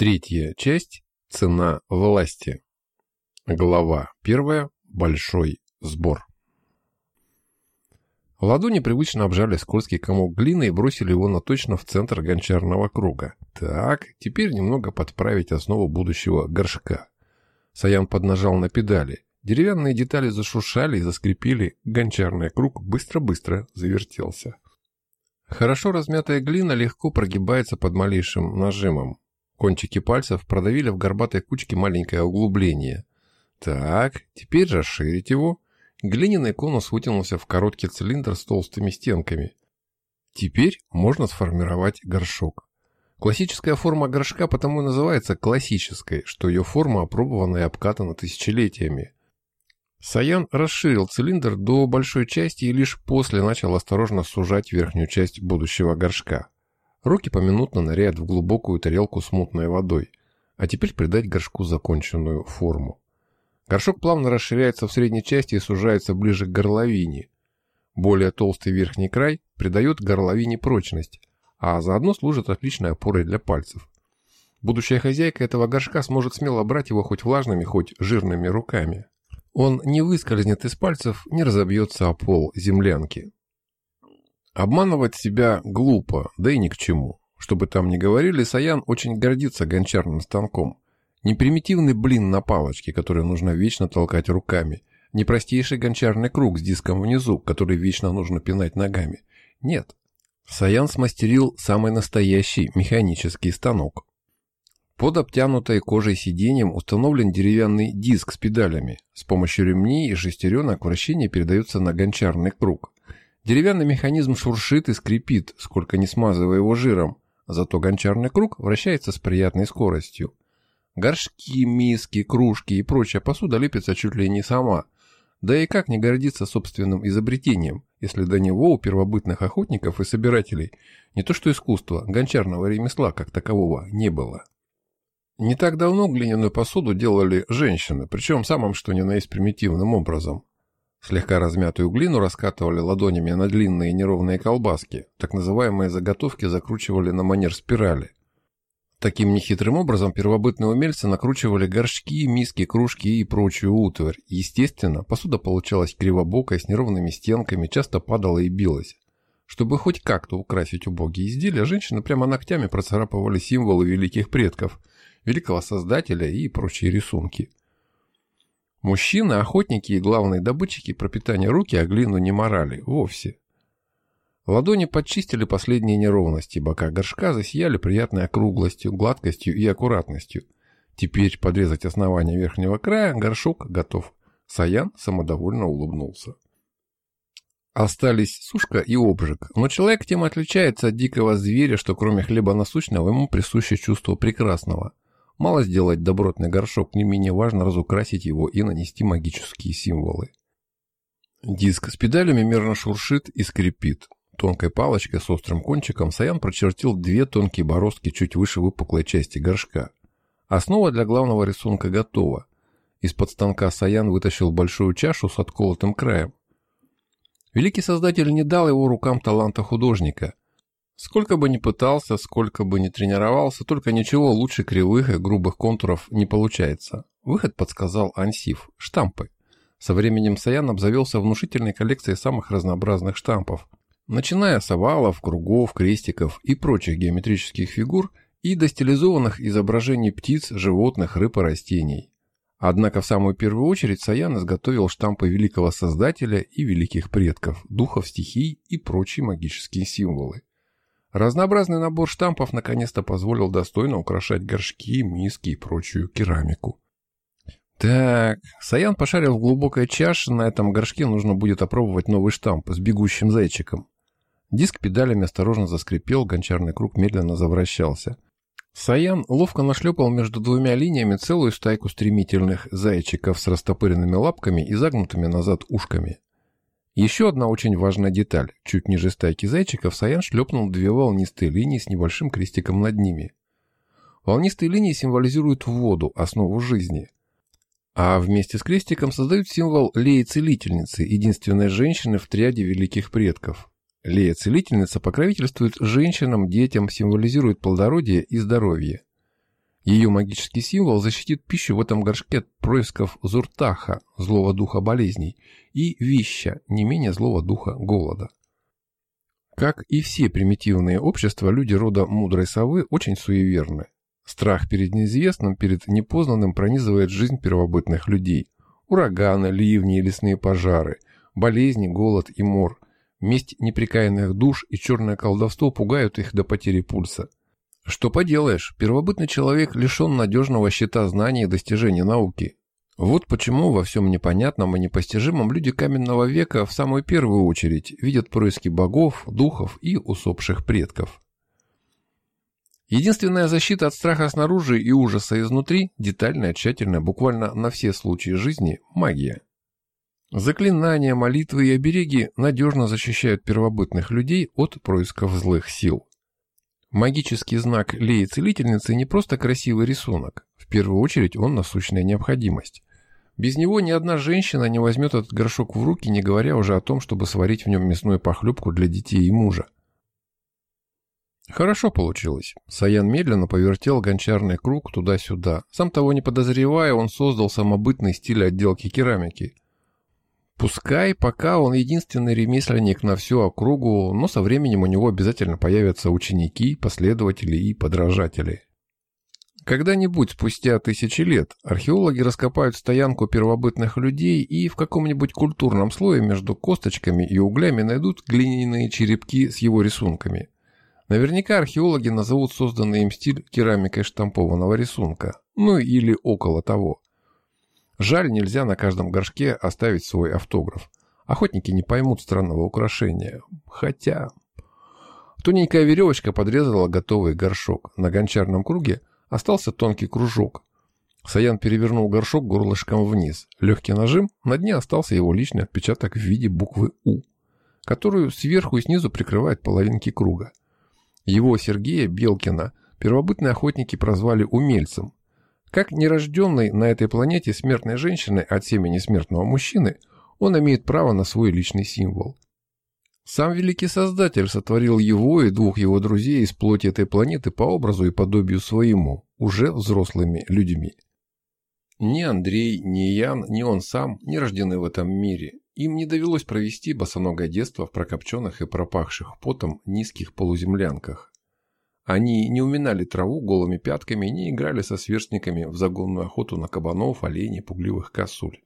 Третья часть «Цена власти». Глава первая. Большой сбор. Ладони привычно обжали скользкий комок глины и бросили его на точно в центр гончарного круга. Так, теперь немного подправить основу будущего горшка. Саян поднажал на педали. Деревянные детали зашуршали и заскрипели. Гончарный круг быстро-быстро завертелся. Хорошо размятая глина легко прогибается под малейшим нажимом. Кончики пальцев продавили в горбатой кучке маленькое углубление. Так, теперь расширить его. Глиняный конус вытянулся в короткий цилиндр с толстыми стенками. Теперь можно сформировать горшок. Классическая форма горшка потому и называется классической, что ее форма опробована и обкатана тысячелетиями. Саян расширил цилиндр до большой части и лишь после начал осторожно сужать верхнюю часть будущего горшка. Руки поминутно ныряют в глубокую тарелку с мутной водой. А теперь придать горшку законченную форму. Горшок плавно расширяется в средней части и сужается ближе к горловине. Более толстый верхний край придает горловине прочность, а заодно служит отличной опорой для пальцев. Будущая хозяйка этого горшка сможет смело брать его хоть влажными, хоть жирными руками. Он не выскользнет из пальцев, не разобьется о пол землянки. Обманывать себя глупо, да и ни к чему. Чтобы там ни говорили, Саян очень гордится гончарным станком. Не примитивный блин на палочке, который нужно вечно толкать руками. Не простейший гончарный круг с диском внизу, который вечно нужно пинать ногами. Нет. Саян смастерил самый настоящий механический станок. Под обтянутой кожей сиденьем установлен деревянный диск с педалями. С помощью ремней и шестеренок вращение передается на гончарный круг. Деревянный механизм шуршит и скрипит, сколько не смазывая его жиром, зато гончарный круг вращается с приятной скоростью. Горшки, миски, кружки и прочая посуда лепится чуть ли не сама. Да и как не гордиться собственным изобретением, если до него у первобытных охотников и собирателей не то что искусства, гончарного ремесла как такового не было. Не так давно глиняную посуду делали женщины, причем самым что ни на есть примитивным образом. Слегка размятую глину раскатывали ладонями на длинные неровные колбаски. Так называемые заготовки закручивали на манер спирали. Таким нехитрым образом первобытные умельцы накручивали горшки, миски, кружки и прочую утварь. Естественно, посуда получалась кривобокой, с неровными стенками, часто падала и билась. Чтобы хоть как-то украсить убогие изделия, женщины прямо ногтями процарапывали символы великих предков, великого создателя и прочие рисунки. Мужчины, охотники и главные добытчики пропитания руки о глину не морали вовсе. Ладони подчистили последние неровности, бока горшка засияли приятной округлостью, гладкостью и аккуратностью. Теперь подрезать основание верхнего края, горшок готов. Саян самодовольно улыбнулся. Остались сушка и обжиг, но человек тем отличается от дикого зверя, что кроме хлеба насущного ему присуще чувство прекрасного. Мало сделать добротный горшок, не менее важно разукрасить его и нанести магические символы. Диск с педалями мерно шуршит и скрипит. Тонкой палочкой с острым кончиком Саян прочертил две тонкие бороздки чуть выше выпуклой части горшка. Основа для главного рисунка готова. Из-под станка Саян вытащил большую чашу с отколотым краем. Великий создатель не дал его рукам таланта художника, Сколько бы ни пытался, сколько бы ни тренировался, только ничего лучше кривых и грубых контуров не получается. Выход подсказал Ансиф – штампы. Со временем Саян обзавелся внушительной коллекцией самых разнообразных штампов, начиная с овалов, кругов, крестиков и прочих геометрических фигур и до стилизованных изображений птиц, животных, рыб и растений. Однако в самую первую очередь Саян изготовил штампы великого создателя и великих предков, духов стихий и прочие магические символы. Разнообразный набор штампов наконец-то позволил достойно украшать горшки, миски и прочую керамику. Так, Саян пошарил в глубокой чаше, на этом горшке нужно будет опробовать новый штамп с бегущим зайчиком. Диск педалями осторожно заскрипел, гончарный круг медленно завращался. Саян ловко нашлепал между двумя линиями целую стайку стремительных зайчиков с растопыренными лапками и загнутыми назад ушками. Еще одна очень важная деталь. Чуть ниже стайки зайчиков Саян шлепнул две волнистые линии с небольшим крестиком над ними. Волнистые линии символизируют воду, основу жизни. А вместе с крестиком создают символ Леи-целительницы, единственной женщины в триаде великих предков. Лея-целительница покровительствует женщинам, детям, символизирует плодородие и здоровье. Ее магический символ защитит пищу в этом горшке от происков Зуртаха, злого духа болезней, и Вища, не менее злого духа голода. Как и все примитивные общества, люди рода мудрой совы очень суеверны. Страх перед неизвестным, перед непознанным пронизывает жизнь первобытных людей. Ураганы, ливни и лесные пожары, болезни, голод и мор, месть неприкаянных душ и черное колдовство пугают их до потери пульса. Что поделаешь, первобытный человек лишен надежного щита знаний и достижений науки. Вот почему во всем непонятном и непостижимом люди каменного века в самую первую очередь видят происки богов, духов и усопших предков. Единственная защита от страха снаружи и ужаса изнутри – детальная, тщательная, буквально на все случаи жизни – магия. Заклинания, молитвы и обереги надежно защищают первобытных людей от происков злых сил. Магический знак Леи-целительницы не просто красивый рисунок, в первую очередь он насущная необходимость. Без него ни одна женщина не возьмет этот горшок в руки, не говоря уже о том, чтобы сварить в нем мясную похлебку для детей и мужа. Хорошо получилось. Саян медленно повертел гончарный круг туда-сюда. Сам того не подозревая, он создал самобытный стиль отделки керамики. Пускай пока он единственный ремесленник на всю округу, но со временем у него обязательно появятся ученики, последователи и подражатели. Когда-нибудь, спустя тысячи лет, археологи раскопают стоянку первобытных людей и в каком-нибудь культурном слое между косточками и углями найдут глиняные черепки с его рисунками – Наверняка археологи назовут созданный им стиль керамикой штампованного рисунка, ну или около того. Жаль, нельзя на каждом горшке оставить свой автограф. Охотники не поймут странного украшения. Хотя... Тоненькая веревочка подрезала готовый горшок. На гончарном круге остался тонкий кружок. Саян перевернул горшок горлышком вниз. Легкий нажим, на дне остался его личный отпечаток в виде буквы «У», которую сверху и снизу прикрывает половинки круга. Его, Сергея Белкина, первобытные охотники прозвали умельцем. Как нерожденный на этой планете смертной женщины от семени смертного мужчины, он имеет право на свой личный символ. Сам Великий Создатель сотворил его и двух его друзей из плоти этой планеты по образу и подобию своему, уже взрослыми людьми. Ни Андрей, ни Ян, ни он сам не рождены в этом мире. Им не довелось провести босоногое детство в прокопченных и пропахших потом низких полуземлянках. Они не уминали траву голыми пятками и не играли со сверстниками в загонную охоту на кабанов, оленей, пугливых косуль.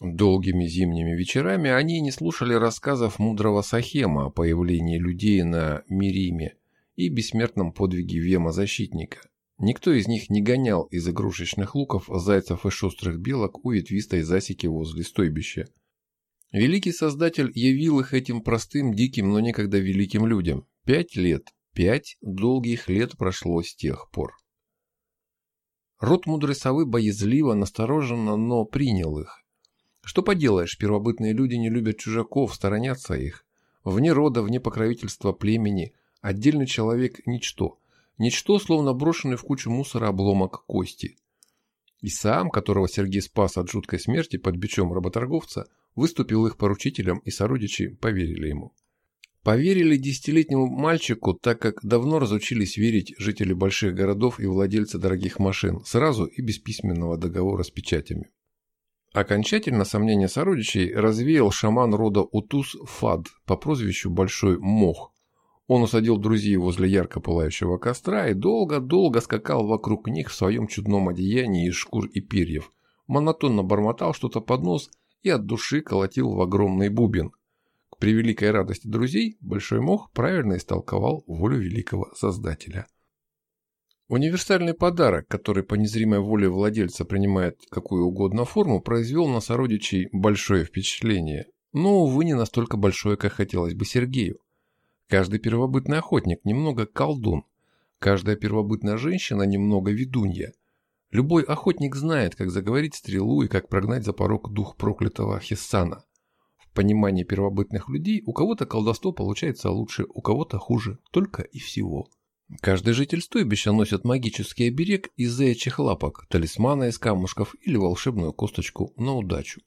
Долгими зимними вечерами они не слушали рассказов мудрого Сахема о появлении людей на Мириме и бессмертном подвиге Вема-защитника. Никто из них не гонял из игрушечных луков зайцев и шустрых белок у ветвистой засеки возле стойбища – Великий Создатель явил их этим простым, диким, но некогда великим людям. Пять лет, пять долгих лет прошло с тех пор. Род мудрой совы боязливо, настороженно, но принял их. Что поделаешь, первобытные люди не любят чужаков, сторонятся их. Вне рода, вне покровительства племени, отдельный человек – ничто. Ничто, словно брошенный в кучу мусора обломок кости. И сам, которого Сергей спас от жуткой смерти под бичом работорговца – выступил их поручителем, и сородичи поверили ему. Поверили десятилетнему мальчику, так как давно разучились верить жители больших городов и владельцы дорогих машин, сразу и без письменного договора с печатями. Окончательно сомнения сородичей развеял шаман рода Утус Фад по прозвищу Большой Мох. Он усадил друзей возле ярко пылающего костра и долго-долго скакал вокруг них в своем чудном одеянии из шкур и перьев, монотонно бормотал что-то под нос и от души колотил в огромный бубен. К превеликой радости друзей Большой Мох правильно истолковал волю великого Создателя. Универсальный подарок, который по незримой воле владельца принимает какую угодно форму, произвел на сородичей большое впечатление, но, увы, не настолько большое, как хотелось бы Сергею. Каждый первобытный охотник немного колдун, каждая первобытная женщина немного ведунья, Любой охотник знает, как заговорить стрелу и как прогнать за порог дух проклятого Хиссана. Понимании первобытных людей у кого-то колдовство получается лучше, у кого-то хуже, только и всего. Каждый житель стойбища носит магический оберег из заячьих лапок, талисмана из камушков или волшебную косточку на удачу.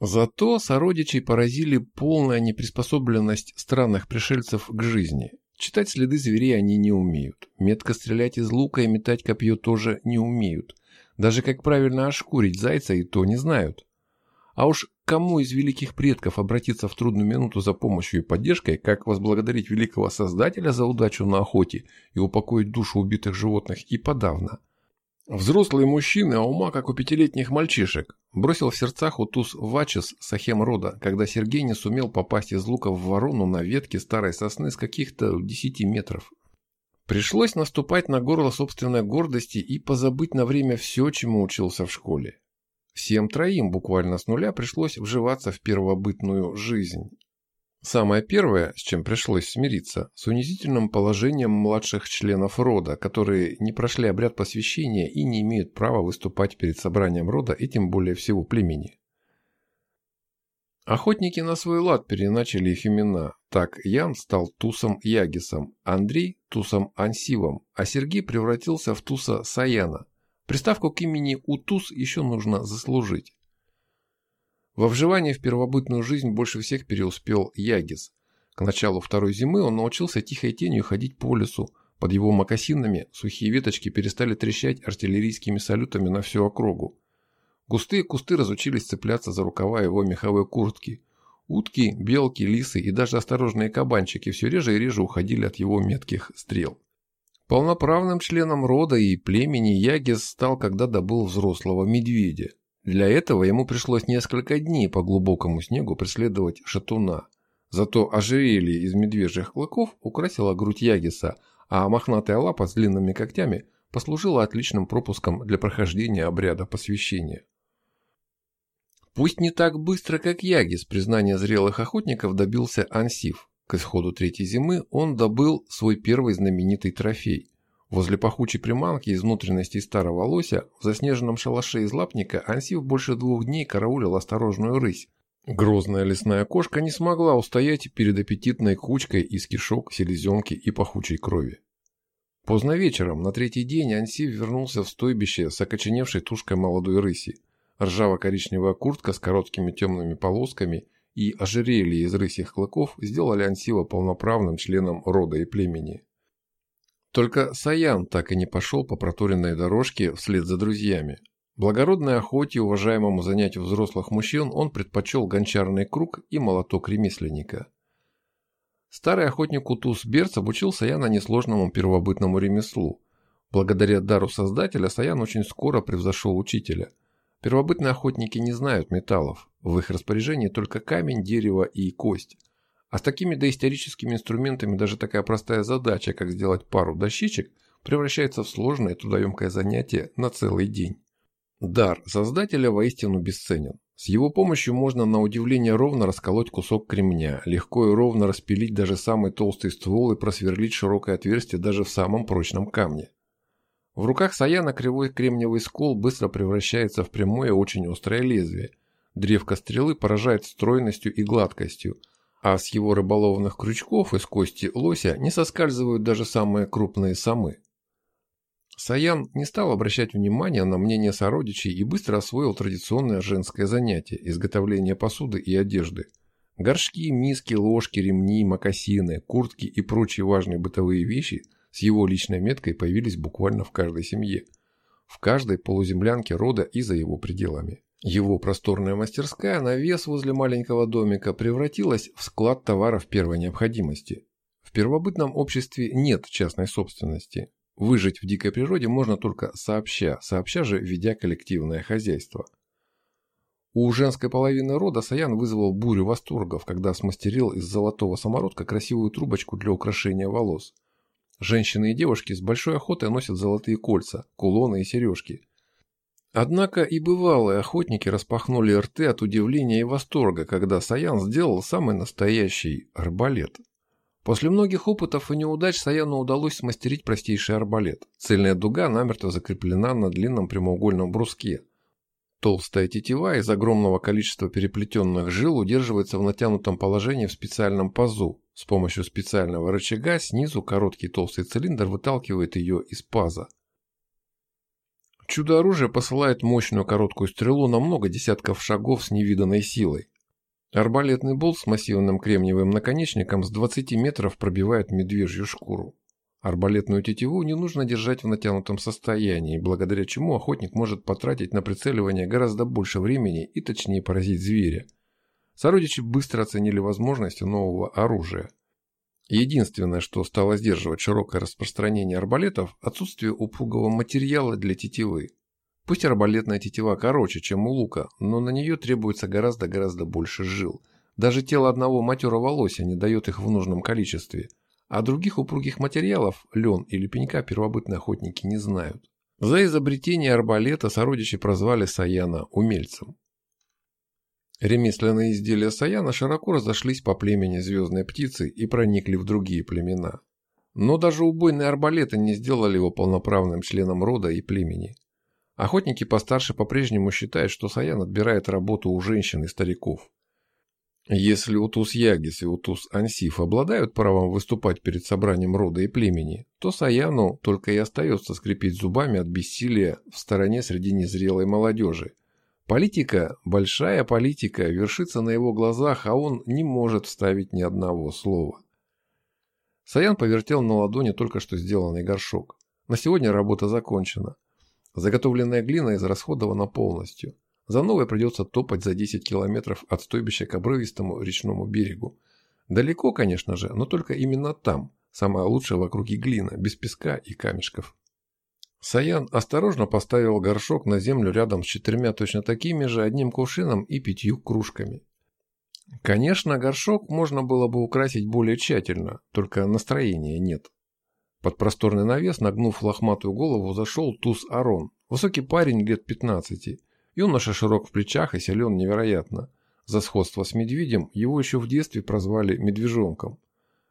Зато сородичей поразили полная неприспособленность странных пришельцев к жизни. Читать следы зверей они не умеют. Метко стрелять из лука и метать копье тоже не умеют. Даже как правильно ошкурить зайца и то не знают. А уж кому из великих предков обратиться в трудную минуту за помощью и поддержкой, как возблагодарить великого Создателя за удачу на охоте и упокоить душу убитых животных и подавно. Взрослые мужчины, а ума как у пятилетних мальчишек, бросил в сердцах Утус Вачес Сахем рода, когда Сергей не сумел попасть из лука в ворону на ветке старой сосны с каких-то десяти метров. Пришлось наступать на горло собственной гордости и позабыть на время все, чему учился в школе. Всем троим буквально с нуля пришлось вживаться в первобытную жизнь. Самое первое, с чем пришлось смириться, с унизительным положением младших членов рода, которые не прошли обряд посвящения и не имеют права выступать перед собранием рода и тем более всего племени. Охотники на свой лад переначали их имена. Так Ян стал Тусом Ягисом, Андрей – Тусом Ансивом, а Сергей превратился в Туса Саяна – Приставку к имени Утус еще нужно заслужить. Во вживании в первобытную жизнь больше всех переуспел Ягис. К началу второй зимы он научился тихой тенью ходить по лесу. Под его мокасинами сухие веточки перестали трещать артиллерийскими салютами на всю округу. Густые кусты разучились цепляться за рукава его меховой куртки. Утки, белки, лисы и даже осторожные кабанчики все реже и реже уходили от его метких стрел. Полноправным членом рода и племени Ягис стал, когда добыл взрослого медведя. Для этого ему пришлось несколько дней по глубокому снегу преследовать шатуна. Зато ожерелье из медвежьих клыков украсило грудь Ягиса, а мохнатая лапа с длинными когтями послужила отличным пропуском для прохождения обряда посвящения. Пусть не так быстро, как Ягис, признания зрелых охотников добился Ансив. К исходу третьей зимы он добыл свой первый знаменитый трофей. Возле пахучей приманки из внутренностей старого лося в заснеженном шалаше из лапника Ансив больше двух дней караулил осторожную рысь. Грозная лесная кошка не смогла устоять перед аппетитной кучкой из кишок, селезенки и пахучей крови. Поздно вечером, на третий день, Ансив вернулся в стойбище с окоченевшей тушкой молодой рыси. Ржаво-коричневая куртка с короткими темными полосками и ожерелье из рысьих клыков сделали Ансива полноправным членом рода и племени. Только Саян так и не пошел по проторенной дорожке вслед за друзьями. Благородной охоте, уважаемому занятию взрослых мужчин, он предпочел гончарный круг и молоток ремесленника. Старый охотник Утус Берц обучил Саяна несложному первобытному ремеслу. Благодаря дару создателя Саян очень скоро превзошел учителя – Первобытные охотники не знают металлов. В их распоряжении только камень, дерево и кость. А с такими доисторическими инструментами даже такая простая задача, как сделать пару дощечек, превращается в сложное трудоемкое занятие на целый день. Дар создателя воистину бесценен. С его помощью можно на удивление ровно расколоть кусок кремня, легко и ровно распилить даже самый толстый ствол и просверлить широкое отверстие даже в самом прочном камне. В руках Саяна кривой кремниевый скол быстро превращается в прямое очень острое лезвие. Древко стрелы поражает стройностью и гладкостью, а с его рыболовных крючков из кости лося не соскальзывают даже самые крупные самы. Саян не стал обращать внимания на мнение сородичей и быстро освоил традиционное женское занятие – изготовление посуды и одежды. Горшки, миски, ложки, ремни, мокасины, куртки и прочие важные бытовые вещи – с его личной меткой появились буквально в каждой семье, в каждой полуземлянке рода и за его пределами. Его просторная мастерская на вес возле маленького домика превратилась в склад товаров первой необходимости. В первобытном обществе нет частной собственности. Выжить в дикой природе можно только сообща, сообща же ведя коллективное хозяйство. У женской половины рода Саян вызвал бурю восторгов, когда смастерил из золотого самородка красивую трубочку для украшения волос. Женщины и девушки с большой охотой носят золотые кольца, кулоны и сережки. Однако и бывалые охотники распахнули рты от удивления и восторга, когда Саян сделал самый настоящий арбалет. После многих опытов и неудач Саяну удалось смастерить простейший арбалет. Цельная дуга намертво закреплена на длинном прямоугольном бруске. Толстая тетива из огромного количества переплетенных жил удерживается в натянутом положении в специальном пазу, с помощью специального рычага снизу короткий толстый цилиндр выталкивает ее из паза. Чудо-оружие посылает мощную короткую стрелу на много десятков шагов с невиданной силой. Арбалетный болт с массивным кремниевым наконечником с 20 метров пробивает медвежью шкуру. Арбалетную тетиву не нужно держать в натянутом состоянии, благодаря чему охотник может потратить на прицеливание гораздо больше времени и точнее поразить зверя. Сородичи быстро оценили возможности нового оружия. Единственное, что стало сдерживать широкое распространение арбалетов – отсутствие упругого материала для тетивы. Пусть арбалетная тетива короче, чем у лука, но на нее требуется гораздо-гораздо больше жил. Даже тело одного матерого лося не дает их в нужном количестве – а других упругих материалов, лен или пенька, первобытные охотники не знают. За изобретение арбалета сородичи прозвали Саяна умельцем. Ремесленные изделия Саяна широко разошлись по племени звездной птицы и проникли в другие племена. Но даже убойные арбалеты не сделали его полноправным членом рода и племени. Охотники постарше по-прежнему считают, что Саян отбирает работу у женщин и стариков. Если Утус Ягис и Утус Ансиф обладают правом выступать перед собранием рода и племени, то Саяну только и остается скрипеть зубами от бессилия в стороне среди незрелой молодежи. Политика, большая политика, вершится на его глазах, а он не может вставить ни одного слова. Саян повертел на ладони только что сделанный горшок. На сегодня работа закончена. Заготовленная глина израсходована полностью. За новой придется топать за 10 километров от стойбища к обрывистому речному берегу. Далеко, конечно же, но только именно там, самая лучшая в округе глина, без песка и камешков. Саян осторожно поставил горшок на землю рядом с четырьмя точно такими же, одним кувшином и пятью кружками. Конечно, горшок можно было бы украсить более тщательно, только настроения нет. Под просторный навес, нагнув лохматую голову, зашел туз Арон, высокий парень лет пятнадцати, Юноша широк в плечах и силен невероятно. За сходство с медведем его еще в детстве прозвали «медвежонком».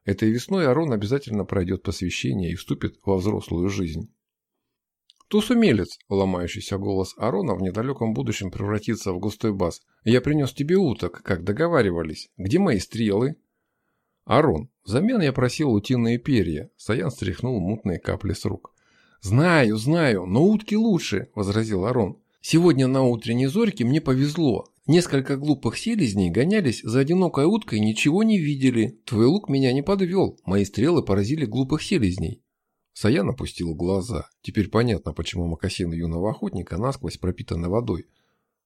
Этой весной Арон обязательно пройдет посвящение и вступит во взрослую жизнь. «Туз-умелец!» – ломающийся голос Арона в недалеком будущем превратится в густой бас. «Я принес тебе уток, как договаривались. Где мои стрелы?» «Арон, взамен я просил утиные перья». Саян стряхнул мутные капли с рук. «Знаю, знаю, но утки лучше», – возразил Арон. Сегодня на утренней зорьке мне повезло. Несколько глупых селезней гонялись за одинокой уткой и ничего не видели. Твой лук меня не подвел. Мои стрелы поразили глупых селезней. Саян опустил глаза. Теперь понятно, почему мокасины юного охотника насквозь пропитаны водой.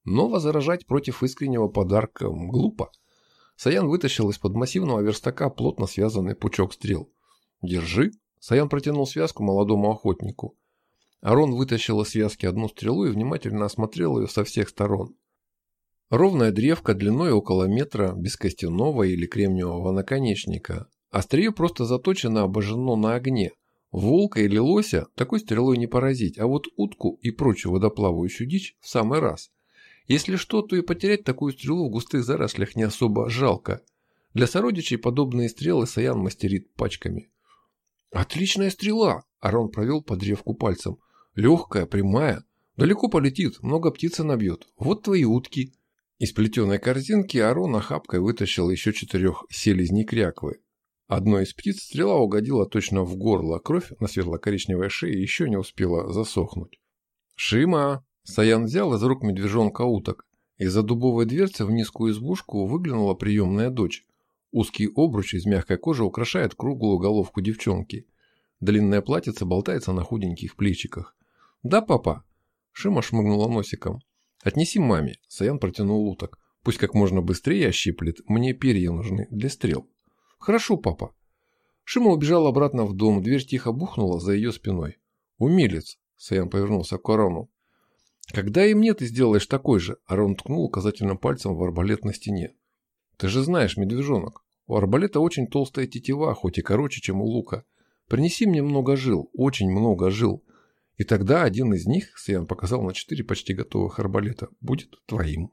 Но возражать против искреннего подарка глупо. Саян вытащил из-под массивного верстака плотно связанный пучок стрел. «Держи». Саян протянул связку молодому охотнику. Арон вытащил из связки одну стрелу и внимательно осмотрел ее со всех сторон. Ровная древка длиной около метра, без костяного или кремниевого наконечника. Острие просто заточено обожжено на огне. Волка или лося такой стрелой не поразить, а вот утку и прочую водоплавающую дичь в самый раз. Если что, то и потерять такую стрелу в густых зарослях не особо жалко. Для сородичей подобные стрелы Саян мастерит пачками. «Отличная стрела!» – Арон провел по древку пальцем. Легкая, прямая. Далеко полетит, много птицы набьет. Вот твои утки. Из плетеной корзинки Арон охапкой вытащил еще четырех селезней кряквы. Одной из птиц стрела угодила точно в горло, кровь на светло-коричневой шее еще не успела засохнуть. «Шима!» Саян взял из рук медвежонка уток. Из-за дубовой дверцы в низкую избушку выглянула приемная дочь. Узкий обруч из мягкой кожи украшает круглую головку девчонки. Длинное платьице болтается на худеньких плечиках. «Да, папа?» Шима шмыгнула носиком. «Отнеси маме». Саян протянул уток. «Пусть как можно быстрее ощиплет. Мне перья нужны для стрел». «Хорошо, папа». Шима убежала обратно в дом. Дверь тихо бухнула за ее спиной. «Умелец!» Саян повернулся к Арону. «Когда и мне ты сделаешь такой же?» Арон ткнул указательным пальцем в арбалет на стене. «Ты же знаешь, медвежонок, у арбалета очень толстая тетива, хоть и короче, чем у лука. Принеси мне много жил, очень много жил. И тогда один из них, Сиян показал на четыре почти готовых арбалета, будет твоим.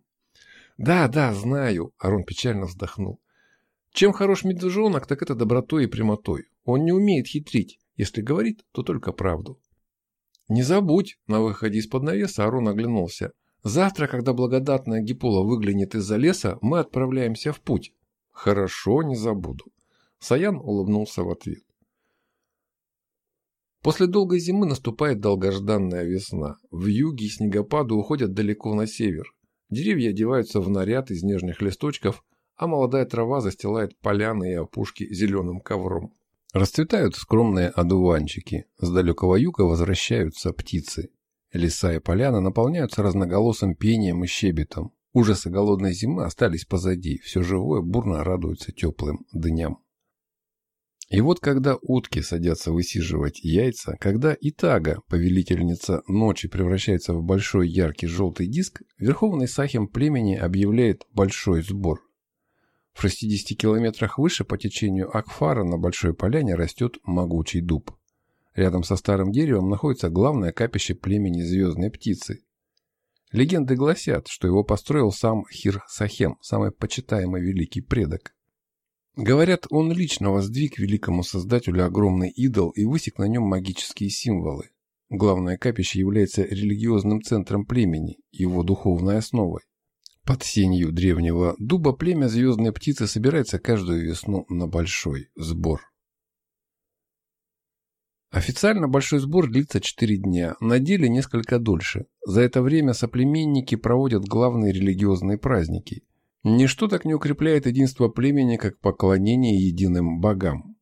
Да, да, знаю, Арон печально вздохнул. Чем хорош медвежонок, так это добротой и прямотой. Он не умеет хитрить. Если говорит, то только правду. Не забудь, на выходе из-под навеса Арон оглянулся. Завтра, когда благодатная Гипола выглянет из-за леса, мы отправляемся в путь. Хорошо, не забуду. Саян улыбнулся в ответ. После долгой зимы наступает долгожданная весна. В юге снегопады уходят далеко на север. Деревья одеваются в наряд из нежных листочков, а молодая трава застилает поляны и опушки зеленым ковром. Расцветают скромные одуванчики, с далекого юга возвращаются птицы. Леса и поляны наполняются разноголосым пением и щебетом. Ужасы голодной зимы остались позади, все живое бурно радуется теплым дням. И вот когда утки садятся высиживать яйца, когда Итага, повелительница ночи, превращается в большой яркий желтый диск, Верховный Сахим племени объявляет большой сбор. В 60 километрах выше по течению Акфара на Большой Поляне растет могучий дуб. Рядом со старым деревом находится главное капище племени звездной птицы. Легенды гласят, что его построил сам Хир Сахем, самый почитаемый великий предок. Говорят, он лично воздвиг великому создателю огромный идол и высек на нем магические символы. Главное капище является религиозным центром племени, его духовной основой. Под сенью древнего дуба племя звездной птицы собирается каждую весну на большой сбор. Официально большой сбор длится 4 дня, на деле несколько дольше. За это время соплеменники проводят главные религиозные праздники. Ничто так не укрепляет единство племени, как поклонение единым богам.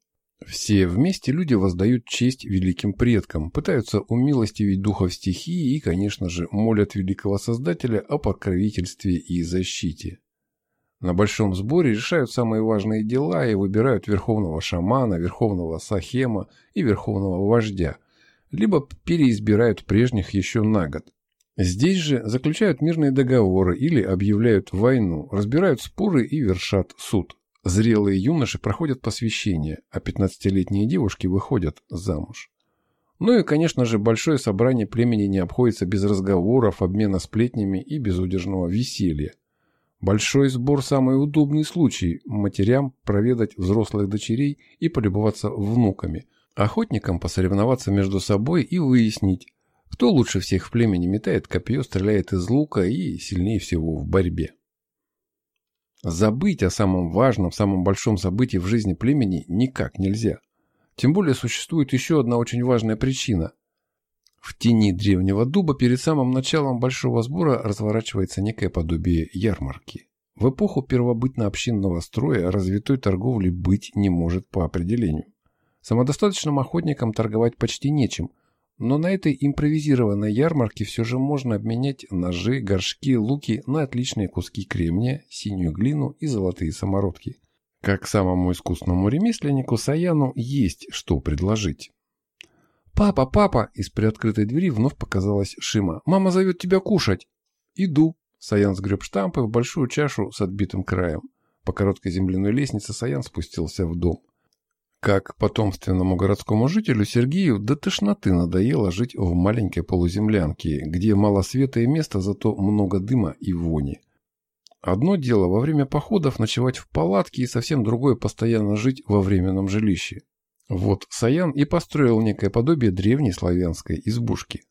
Все вместе люди воздают честь великим предкам, пытаются умилостивить духов стихии и, конечно же, молят великого Создателя о покровительстве и защите. На большом сборе решают самые важные дела и выбирают верховного шамана, верховного сахема и верховного вождя, либо переизбирают прежних еще на год. Здесь же заключают мирные договоры или объявляют войну, разбирают споры и вершат суд. Зрелые юноши проходят посвящение, а 15-летние девушки выходят замуж. Ну и, конечно же, большое собрание племени не обходится без разговоров, обмена сплетнями и безудержного веселья. Большой сбор – самый удобный случай матерям проведать взрослых дочерей и полюбоваться внуками, охотникам посоревноваться между собой и выяснить, кто лучше всех в племени метает копье, стреляет из лука и сильнее всего в борьбе. Забыть о самом важном, самом большом событии в жизни племени никак нельзя. Тем более существует еще одна очень важная причина. В тени древнего дуба перед самым началом большого сбора разворачивается некое подобие ярмарки. В эпоху первобытно-общинного строя развитой торговли быть не может по определению. Самодостаточным охотникам торговать почти нечем – но на этой импровизированной ярмарке все же можно обменять ножи, горшки, луки на отличные куски кремния, синюю глину и золотые самородки. Как самому искусному ремесленнику Саяну есть что предложить. «Папа, папа!» Из приоткрытой двери вновь показалась Шима. «Мама зовет тебя кушать!» «Иду!» Саян сгреб штампы в большую чашу с отбитым краем. По короткой земляной лестнице Саян спустился в дом. Как потомственному городскому жителю Сергею до тошноты надоело жить в маленькой полуземлянке, где мало света и места, зато много дыма и вони. Одно дело во время походов ночевать в палатке и совсем другое постоянно жить во временном жилище. Вот Саян и построил некое подобие древней славянской избушки.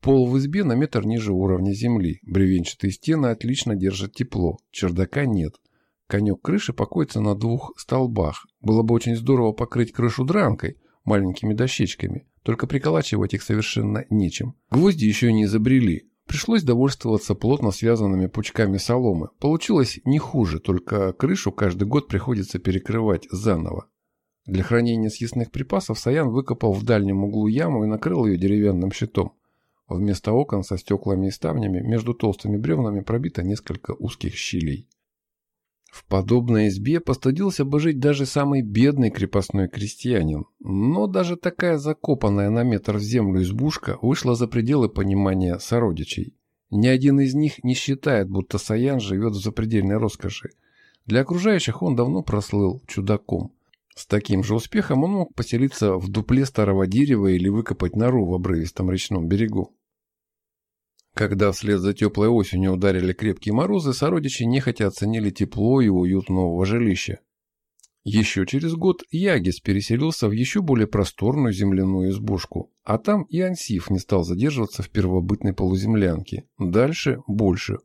Пол в избе на метр ниже уровня земли, бревенчатые стены отлично держат тепло, чердака нет – Конек крыши покоится на двух столбах. Было бы очень здорово покрыть крышу дранкой, маленькими дощечками, только приколачивать их совершенно нечем. Гвозди еще не изобрели. Пришлось довольствоваться плотно связанными пучками соломы. Получилось не хуже, только крышу каждый год приходится перекрывать заново. Для хранения съестных припасов Саян выкопал в дальнем углу яму и накрыл ее деревянным щитом. Вместо окон со стеклами и ставнями между толстыми бревнами пробито несколько узких щелей. В подобной избе постыдился бы жить даже самый бедный крепостной крестьянин. Но даже такая закопанная на метр в землю избушка вышла за пределы понимания сородичей. Ни один из них не считает, будто Саян живет в запредельной роскоши. Для окружающих он давно прослыл чудаком. С таким же успехом он мог поселиться в дупле старого дерева или выкопать нору в обрывистом речном берегу. Когда вслед за теплой осенью ударили крепкие морозы, сородичи нехотя оценили тепло и уют нового жилища. Еще через год Ягис переселился в еще более просторную земляную избушку, а там и Ансиф не стал задерживаться в первобытной полуземлянке. Дальше больше.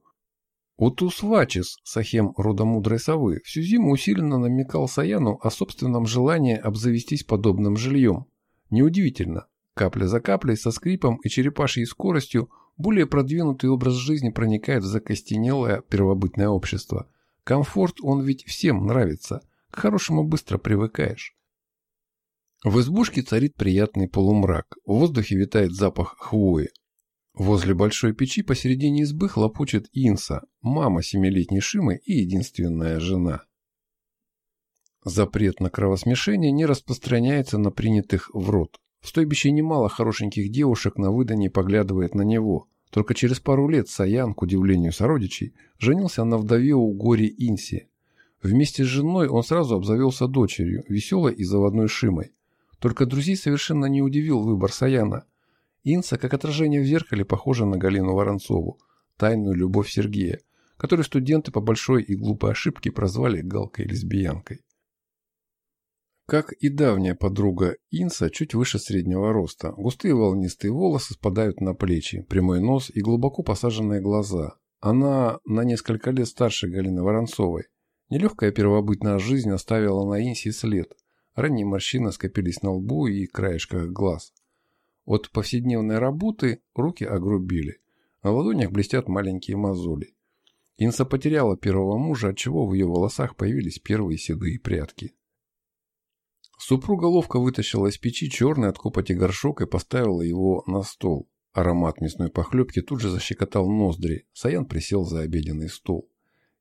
Утус Вачис, Сахем рода мудрой совы, всю зиму усиленно намекал Саяну о собственном желании обзавестись подобным жильем. Неудивительно, капля за каплей, со скрипом и черепашьей скоростью – более продвинутый образ жизни проникает в закостенелое первобытное общество. Комфорт, он ведь всем нравится. К хорошему быстро привыкаешь. В избушке царит приятный полумрак. В воздухе витает запах хвои. Возле большой печи посередине избы хлопочет Инса, мама семилетней Шимы и единственная жена. Запрет на кровосмешение не распространяется на принятых в рот. В стойбище немало хорошеньких девушек на выдании поглядывает на него. Только через пару лет Саян, к удивлению сородичей, женился на вдове у горе Инси. Вместе с женой он сразу обзавелся дочерью, веселой и заводной Шимой. Только друзей совершенно не удивил выбор Саяна. Инса, как отражение в зеркале, похожа на Галину Воронцову, тайную любовь Сергея, которую студенты по большой и глупой ошибке прозвали галкой-лесбиянкой. Как и давняя подруга Инса, чуть выше среднего роста. Густые волнистые волосы спадают на плечи, прямой нос и глубоко посаженные глаза. Она на несколько лет старше Галины Воронцовой. Нелегкая первобытная жизнь оставила на Инсе след. Ранние морщины скопились на лбу и краешках глаз. От повседневной работы руки огрубили. На ладонях блестят маленькие мозоли. Инса потеряла первого мужа, отчего в ее волосах появились первые седые прядки. Супруга ловко вытащила из печи черный от копоти горшок и поставила его на стол. Аромат мясной похлебки тут же защекотал ноздри. Саян присел за обеденный стол.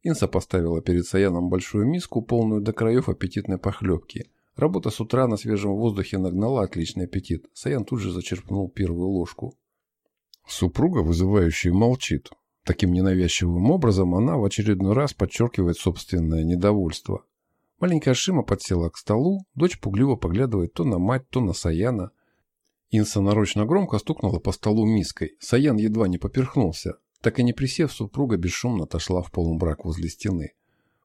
Инса поставила перед Саяном большую миску, полную до краев аппетитной похлебки. Работа с утра на свежем воздухе нагнала отличный аппетит. Саян тут же зачерпнул первую ложку. Супруга, вызывающая, молчит. Таким ненавязчивым образом она в очередной раз подчеркивает собственное недовольство. Маленькая Шима подсела к столу, дочь пугливо поглядывает то на мать, то на Саяна. Инса нарочно громко стукнула по столу миской. Саян едва не поперхнулся. Так и не присев, супруга бесшумно отошла в полумрак возле стены.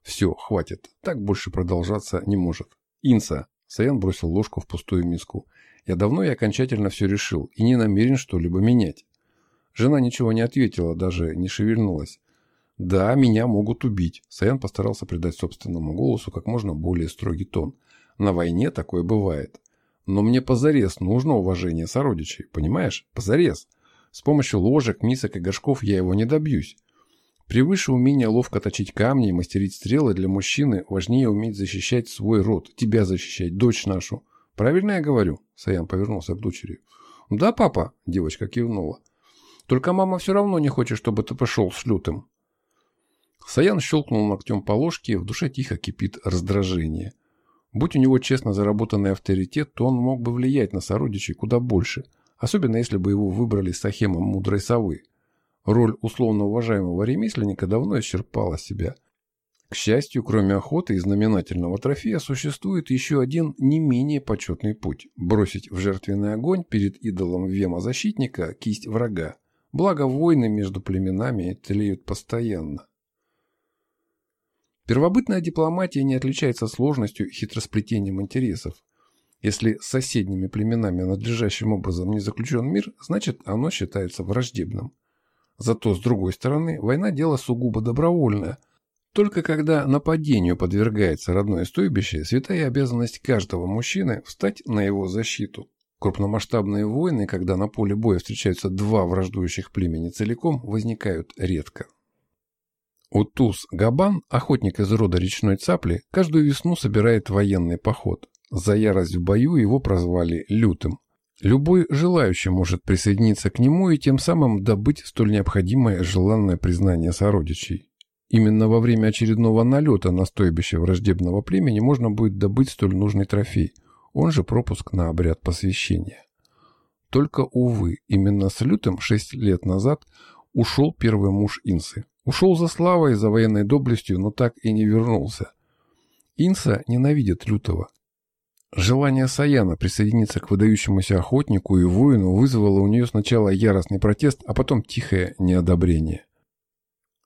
«Все, хватит. Так больше продолжаться не может. Инса!» Саян бросил ложку в пустую миску. «Я давно и окончательно все решил и не намерен что-либо менять». Жена ничего не ответила, даже не шевельнулась. «Да, меня могут убить», — Саян постарался придать собственному голосу как можно более строгий тон. «На войне такое бывает. Но мне позарез нужно уважение сородичей, понимаешь? Позарез. С помощью ложек, мисок и горшков я его не добьюсь. Превыше умения ловко точить камни и мастерить стрелы для мужчины важнее уметь защищать свой род, тебя защищать, дочь нашу. Правильно я говорю?» Саян повернулся к дочери. «Да, папа», — девочка кивнула. «Только мама все равно не хочет, чтобы ты пошел с лютым. Саян щелкнул ногтем по ложке, в душе тихо кипит раздражение. Будь у него честно заработанный авторитет, то он мог бы влиять на сородичей куда больше, особенно если бы его выбрали с ахемом мудрой совы. Роль условно уважаемого ремесленника давно исчерпала себя. К счастью, кроме охоты и знаменательного трофея, существует еще один не менее почетный путь – бросить в жертвенный огонь перед идолом вема-защитника кисть врага. Благо войны между племенами тлеют постоянно. Первобытная дипломатия не отличается сложностью и хитросплетением интересов. Если с соседними племенами надлежащим образом не заключен мир, значит оно считается враждебным. Зато, с другой стороны, война – дело сугубо добровольное. Только когда нападению подвергается родное стойбище, святая обязанность каждого мужчины – встать на его защиту. Крупномасштабные войны, когда на поле боя встречаются два враждующих племени целиком, возникают редко. Утус Габан, охотник из рода речной цапли, каждую весну собирает военный поход. За ярость в бою его прозвали «лютым». Любой желающий может присоединиться к нему и тем самым добыть столь необходимое желанное признание сородичей. Именно во время очередного налета на стойбище враждебного племени можно будет добыть столь нужный трофей, он же пропуск на обряд посвящения. Только, увы, именно с лютым шесть лет назад ушел первый муж Инсы. Ушел за славой, за военной доблестью, но так и не вернулся. Инса ненавидит Лютого. Желание Саяна присоединиться к выдающемуся охотнику и воину вызвало у нее сначала яростный протест, а потом тихое неодобрение.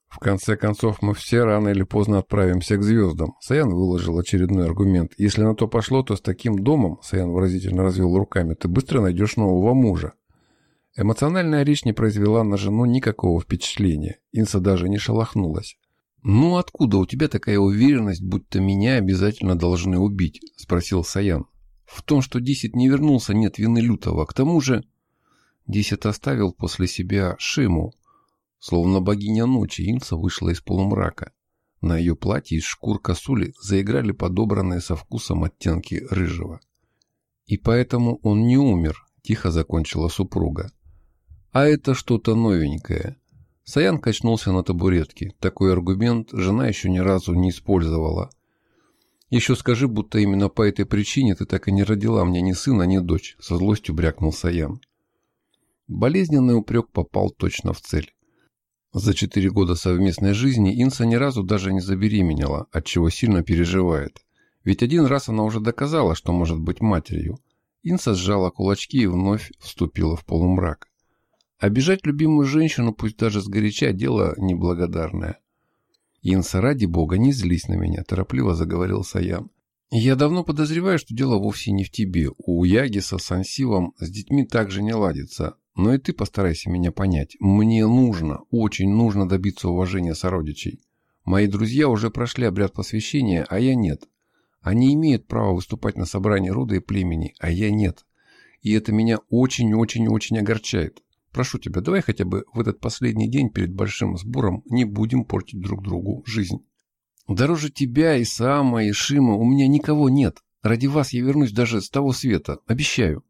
В конце концов, мы все рано или поздно отправимся к звездам. Саян выложил очередной аргумент. Если на то пошло, то с таким домом, Саян выразительно развел руками, ты быстро найдешь нового мужа. Эмоциональная речь не произвела на жену никакого впечатления. Инса даже не шелохнулась. «Ну откуда у тебя такая уверенность, будто меня обязательно должны убить?» – спросил Саян. «В том, что Десять не вернулся, нет вины Лютого. К тому же...» Десять оставил после себя Шиму. Словно богиня ночи, Инса вышла из полумрака. На ее платье из шкур косули заиграли подобранные со вкусом оттенки рыжего. «И поэтому он не умер», – тихо закончила супруга. «А это что-то новенькое». Саян качнулся на табуретке. Такой аргумент жена еще ни разу не использовала. «Еще скажи, будто именно по этой причине ты так и не родила мне ни сына, ни дочь», – со злостью брякнул Саян. Болезненный упрек попал точно в цель. За четыре года совместной жизни Инса ни разу даже не забеременела, от чего сильно переживает. Ведь один раз она уже доказала, что может быть матерью. Инса сжала кулачки и вновь вступила в полумрак. Обижать любимую женщину, пусть даже сгоряча, дело неблагодарное. «Инса, ради бога, не злись на меня», – торопливо заговорил Саян. «Я давно подозреваю, что дело вовсе не в тебе. У Ягиса с Ансивом с детьми также не ладится. Но и ты постарайся меня понять. Мне нужно, очень нужно добиться уважения сородичей. Мои друзья уже прошли обряд посвящения, а я нет. Они имеют право выступать на собрании рода и племени, а я нет. И это меня очень-очень-очень огорчает. Прошу тебя, давай хотя бы в этот последний день перед большим сбором не будем портить друг другу жизнь. Дороже тебя, и Саама, и Шима у меня никого нет. Ради вас я вернусь даже с того света, обещаю.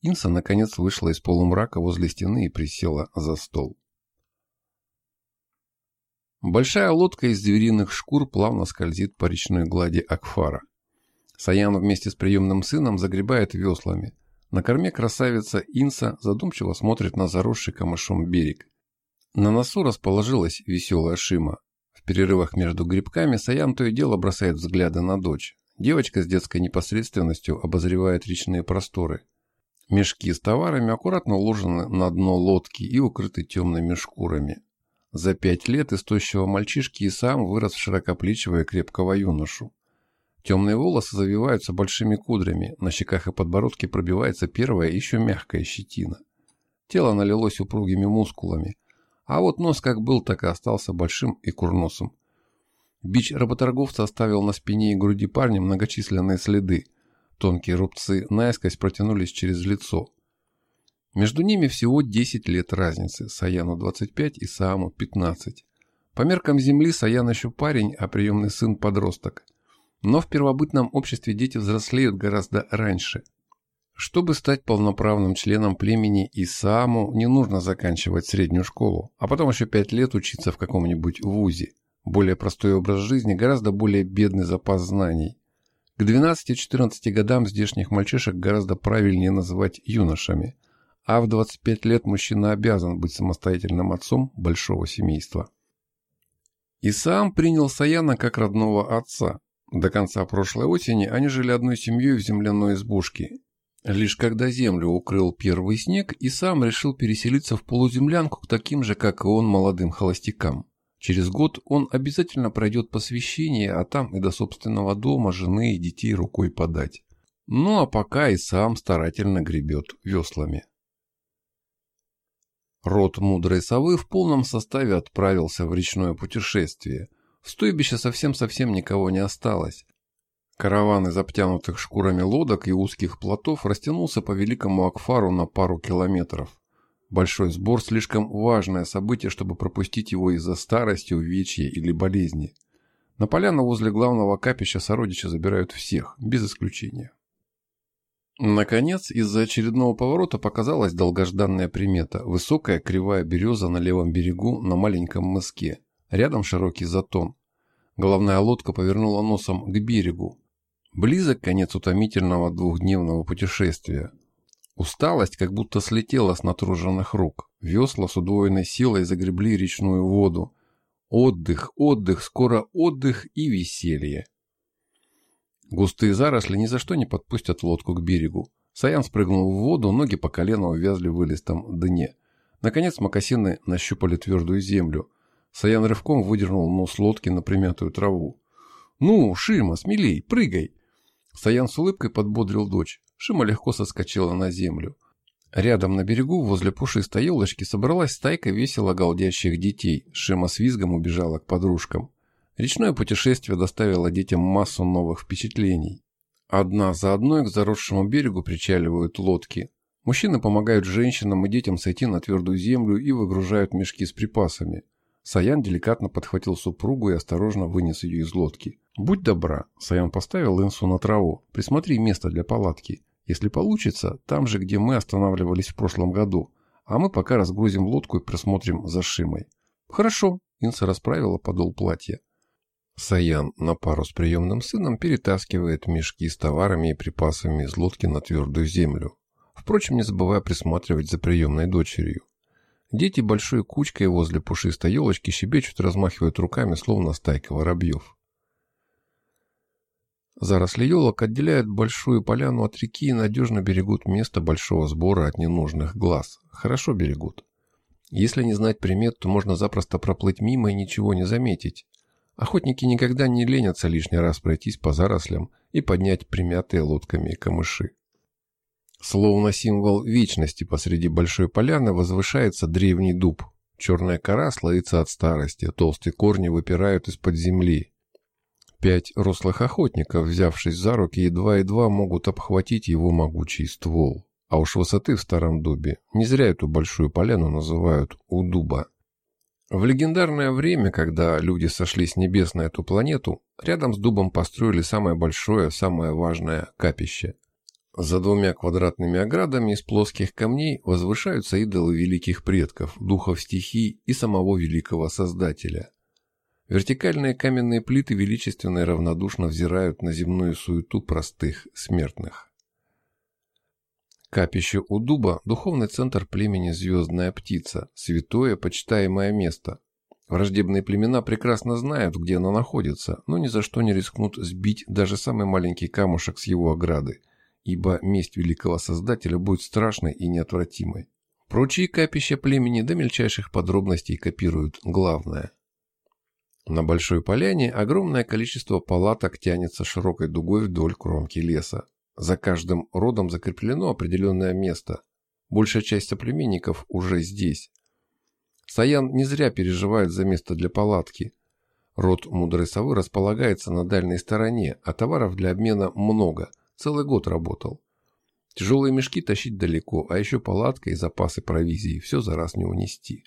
Инса наконец вышла из полумрака возле стены и присела за стол. Большая лодка из звериных шкур плавно скользит по речной глади Акфара. Саян вместе с приемным сыном загребает веслами. На корме красавица Инса задумчиво смотрит на заросший камышом берег. На носу расположилась веселая Шима. В перерывах между грибками Саян то и дело бросает взгляды на дочь. Девочка с детской непосредственностью обозревает речные просторы – Мешки с товарами аккуратно уложены на дно лодки и укрыты темными шкурами. За пять лет из тощего мальчишки и сам вырос в широкоплечего и крепкого юношу. Темные волосы завиваются большими кудрями, на щеках и подбородке пробивается первая еще мягкая щетина. Тело налилось упругими мускулами, а вот нос как был, так и остался большим и курносым. Бич работорговца оставил на спине и груди парня многочисленные следы – Тонкие рубцы наискось протянулись через лицо. Между ними всего 10 лет разницы, Саяну 25 и Сааму 15. По меркам Земли Саян еще парень, а приемный сын подросток. Но в первобытном обществе дети взрослеют гораздо раньше. Чтобы стать полноправным членом племени Исааму, не нужно заканчивать среднюю школу, а потом еще 5 лет учиться в каком-нибудь вузе. Более простой образ жизни, гораздо более бедный запас знаний. К 12-14 годам здешних мальчишек гораздо правильнее называть юношами, а в 25 лет мужчина обязан быть самостоятельным отцом большого семейства. И сам принял Саяна как родного отца. До конца прошлой осени они жили одной семьей в земляной избушке. Лишь когда землю укрыл первый снег, и сам решил переселиться в полуземлянку к таким же, как и он, молодым холостякам. Через год он обязательно пройдет посвящение, а там и до собственного дома, жены и детей рукой подать. Ну а пока и сам старательно гребет веслами. Род мудрой совы в полном составе отправился в речное путешествие. В стойбище совсем-совсем никого не осталось. Караван из обтянутых шкурами лодок и узких плотов растянулся по великому Акфару на пару километров. Большой сбор – слишком важное событие, чтобы пропустить его из-за старости, увечья или болезни. На поляну возле главного капища сородичи забирают всех, без исключения. Наконец, из-за очередного поворота показалась долгожданная примета – высокая кривая береза на левом берегу на маленьком мыске. Рядом широкий затон. Головная лодка повернула носом к берегу. Близок конец утомительного двухдневного путешествия. Усталость как будто слетела с натруженных рук. Весла с удвоенной силой загребли речную воду. Отдых, отдых, скоро отдых и веселье. Густые заросли ни за что не подпустят лодку к берегу. Саян спрыгнул в воду, ноги по колено увязли в вылистом дне. Наконец мокасины нащупали твердую землю. Саян рывком выдернул нос лодки на примятую траву. «Ну, Шима, смелей, прыгай!» Саян с улыбкой подбодрил дочь. Шима легко соскочила на землю. Рядом на берегу, возле пушистой елочки, собралась стайка весело галдящих детей. Шима с визгом убежала к подружкам. Речное путешествие доставило детям массу новых впечатлений. Одна за одной к заросшему берегу причаливают лодки. Мужчины помогают женщинам и детям сойти на твердую землю и выгружают мешки с припасами. Саян деликатно подхватил супругу и осторожно вынес ее из лодки. «Будь добра», — Саян поставил Инсу на траву. «Присмотри место для палатки. Если получится, там же, где мы останавливались в прошлом году. А мы пока разгрузим лодку и присмотрим за Шимой». «Хорошо», — Инса расправила подол платья. Саян на пару с приемным сыном перетаскивает мешки с товарами и припасами из лодки на твердую землю. Впрочем, не забывая присматривать за приемной дочерью. Дети большой кучкой возле пушистой елочки щебечут, размахивают руками, словно стайка воробьев. Заросли елок отделяют большую поляну от реки и надежно берегут место большого сбора от ненужных глаз. Хорошо берегут. Если не знать примет, то можно запросто проплыть мимо и ничего не заметить. Охотники никогда не ленятся лишний раз пройтись по зарослям и поднять примятые лодками камыши. Словно символ вечности посреди большой поляны возвышается древний дуб. Черная кора слоится от старости, толстые корни выпирают из-под земли. Пять рослых охотников, взявшись за руки, едва-едва могут обхватить его могучий ствол. А уж высоты в старом дубе. Не зря эту большую поляну называют «у дуба». В легендарное время, когда люди сошли с небес на эту планету, рядом с дубом построили самое большое, самое важное капище – за двумя квадратными оградами из плоских камней возвышаются идолы великих предков, духов стихий и самого великого Создателя. Вертикальные каменные плиты величественно и равнодушно взирают на земную суету простых смертных. Капище у дуба – духовный центр племени Звездная Птица, святое, почитаемое место. Враждебные племена прекрасно знают, где оно находится, но ни за что не рискнут сбить даже самый маленький камушек с его ограды, ибо месть великого Создателя будет страшной и неотвратимой. Прочие капища племени до мельчайших подробностей копируют главное. На Большой Поляне огромное количество палаток тянется широкой дугой вдоль кромки леса. За каждым родом закреплено определенное место. Большая часть соплеменников уже здесь. Саян не зря переживает за место для палатки. Род мудрой совы располагается на дальней стороне, а товаров для обмена много, Целый год работал. Тяжелые мешки тащить далеко, а еще палатка и запасы провизии. Все за раз не унести.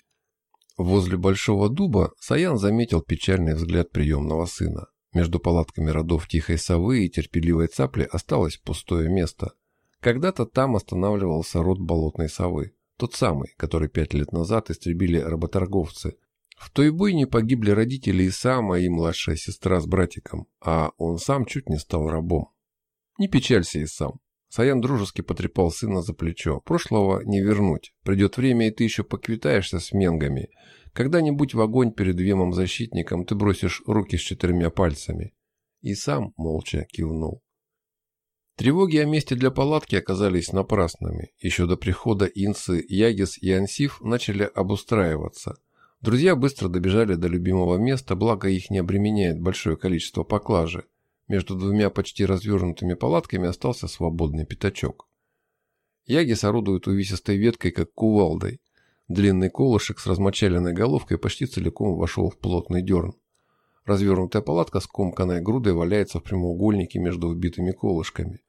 Возле большого дуба Саян заметил печальный взгляд приемного сына. Между палатками родов Тихой Совы и Терпеливой Цапли осталось пустое место. Когда-то там останавливался род Болотной Совы. Тот самый, который пять лет назад истребили работорговцы. В той бойне погибли родители Исама и младшая сестра с братиком, а он сам чуть не стал рабом. Не печалься и сам. Саян дружески потрепал сына за плечо. Прошлого не вернуть. Придет время, и ты еще поквитаешься с менгами. Когда-нибудь в огонь перед вемом-защитником ты бросишь руки с четырьмя пальцами. И сам молча кивнул. Тревоги о месте для палатки оказались напрасными. Еще до прихода Инсы, Ягис и Ансиф начали обустраиваться. Друзья быстро добежали до любимого места, благо их не обременяет большое количество поклажи. Между двумя почти развернутыми палатками остался свободный пятачок. Ягис орудует увесистой веткой, как кувалдой. Длинный колышек с размочаленной головкой почти целиком вошел в плотный дерн. Развернутая палатка с комканной грудой валяется в прямоугольнике между вбитыми колышками.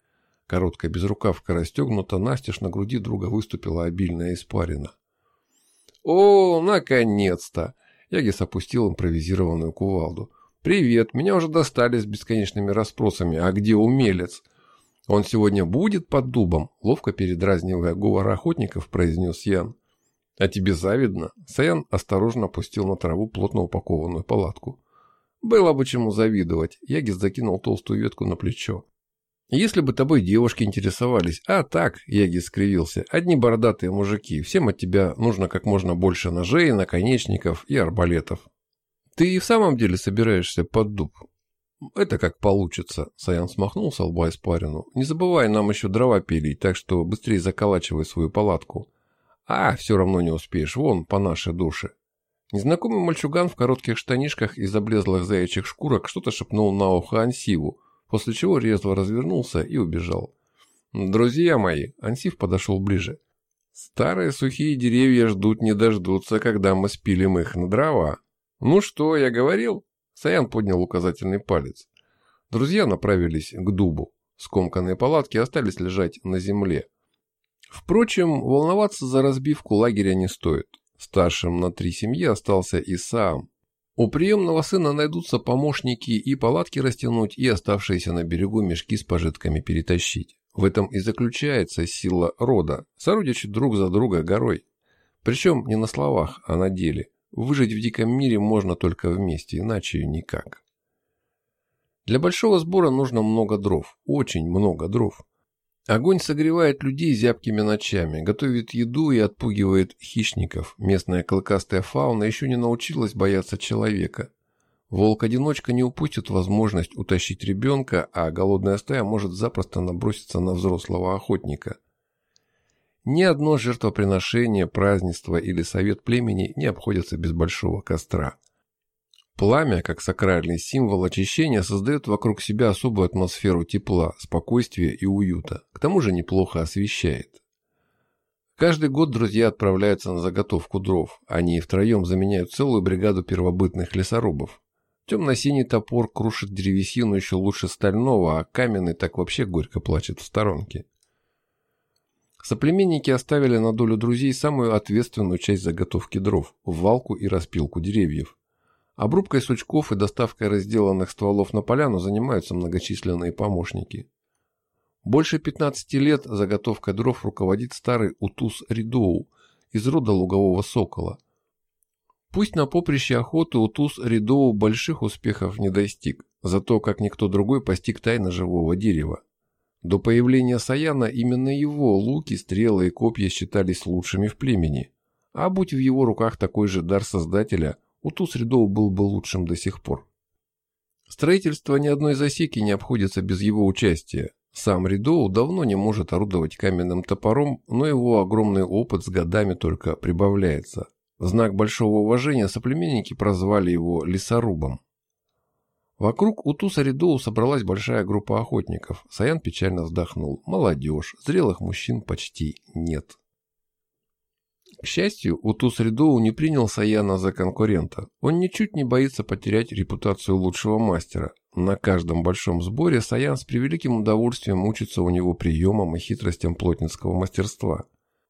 Короткая безрукавка расстегнута, настежь на груди друга выступила обильная испарина. «О, наконец-то!» Ягис опустил импровизированную кувалду. «Привет, меня уже достали с бесконечными расспросами. А где умелец?» «Он сегодня будет под дубом?» Ловко передразнивая говор охотников, произнес Ян. «А тебе завидно?» Саян осторожно опустил на траву плотно упакованную палатку. «Было бы чему завидовать». Ягис закинул толстую ветку на плечо. «Если бы тобой девушки интересовались. А так», — Ягис скривился, — «одни бородатые мужики. Всем от тебя нужно как можно больше ножей, наконечников и арбалетов. Ты и в самом деле собираешься под дуб? Это как получится. Саян смахнул с лба испарину. Не забывай нам еще дрова пилить, так что быстрее заколачивай свою палатку. А, все равно не успеешь. Вон, по нашей душе. Незнакомый мальчуган в коротких штанишках из облезлых заячьих шкурок что-то шепнул на ухо Ансиву, после чего резво развернулся и убежал. «Друзья мои!» — Ансив подошел ближе. «Старые сухие деревья ждут не дождутся, когда мы спилим их на дрова. «Ну что, я говорил?» Саян поднял указательный палец. Друзья направились к дубу. Скомканные палатки остались лежать на земле. Впрочем, волноваться за разбивку лагеря не стоит. Старшим на три семьи остался Исаам. У приемного сына найдутся помощники и палатки растянуть, и оставшиеся на берегу мешки с пожитками перетащить. В этом и заключается сила рода. Сородичи друг за друга горой. Причем не на словах, а на деле. Выжить в диком мире можно только вместе, иначе никак. Для большого сбора нужно много дров, очень много дров. Огонь согревает людей зябкими ночами, готовит еду и отпугивает хищников. Местная клыкастая фауна еще не научилась бояться человека. Волк-одиночка не упустит возможность утащить ребенка, а голодная стая может запросто наброситься на взрослого охотника. Ни одно жертвоприношение, празднество или совет племени не обходится без большого костра. Пламя, как сакральный символ очищения, создает вокруг себя особую атмосферу тепла, спокойствия и уюта. К тому же неплохо освещает. Каждый год друзья отправляются на заготовку дров. Они втроем заменяют целую бригаду первобытных лесорубов. Темно-синий топор крушит древесину еще лучше стального, а каменный так вообще горько плачет в сторонке. Соплеменники оставили на долю друзей самую ответственную часть заготовки дров – валку и распилку деревьев. Обрубкой сучков и доставкой разделанных стволов на поляну занимаются многочисленные помощники. Больше 15 лет заготовкой дров руководит старый Утус Ридоу из рода лугового сокола. Пусть на поприще охоты Утус Ридоу больших успехов не достиг, зато как никто другой постиг тайны живого дерева. До появления Саяна именно его луки, стрелы и копья считались лучшими в племени. А будь в его руках такой же дар Создателя, Утус Рядов был бы лучшим до сих пор. Строительство ни одной засеки не обходится без его участия. Сам Ридоу давно не может орудовать каменным топором, но его огромный опыт с годами только прибавляется. В знак большого уважения соплеменники прозвали его лесорубом. Вокруг Утуса Ридоу собралась большая группа охотников. Саян печально вздохнул. Молодежь, зрелых мужчин почти нет. К счастью, Утус Рядоу не принял Саяна за конкурента. Он ничуть не боится потерять репутацию лучшего мастера. На каждом большом сборе Саян с превеликим удовольствием учится у него приемам и хитростям плотницкого мастерства.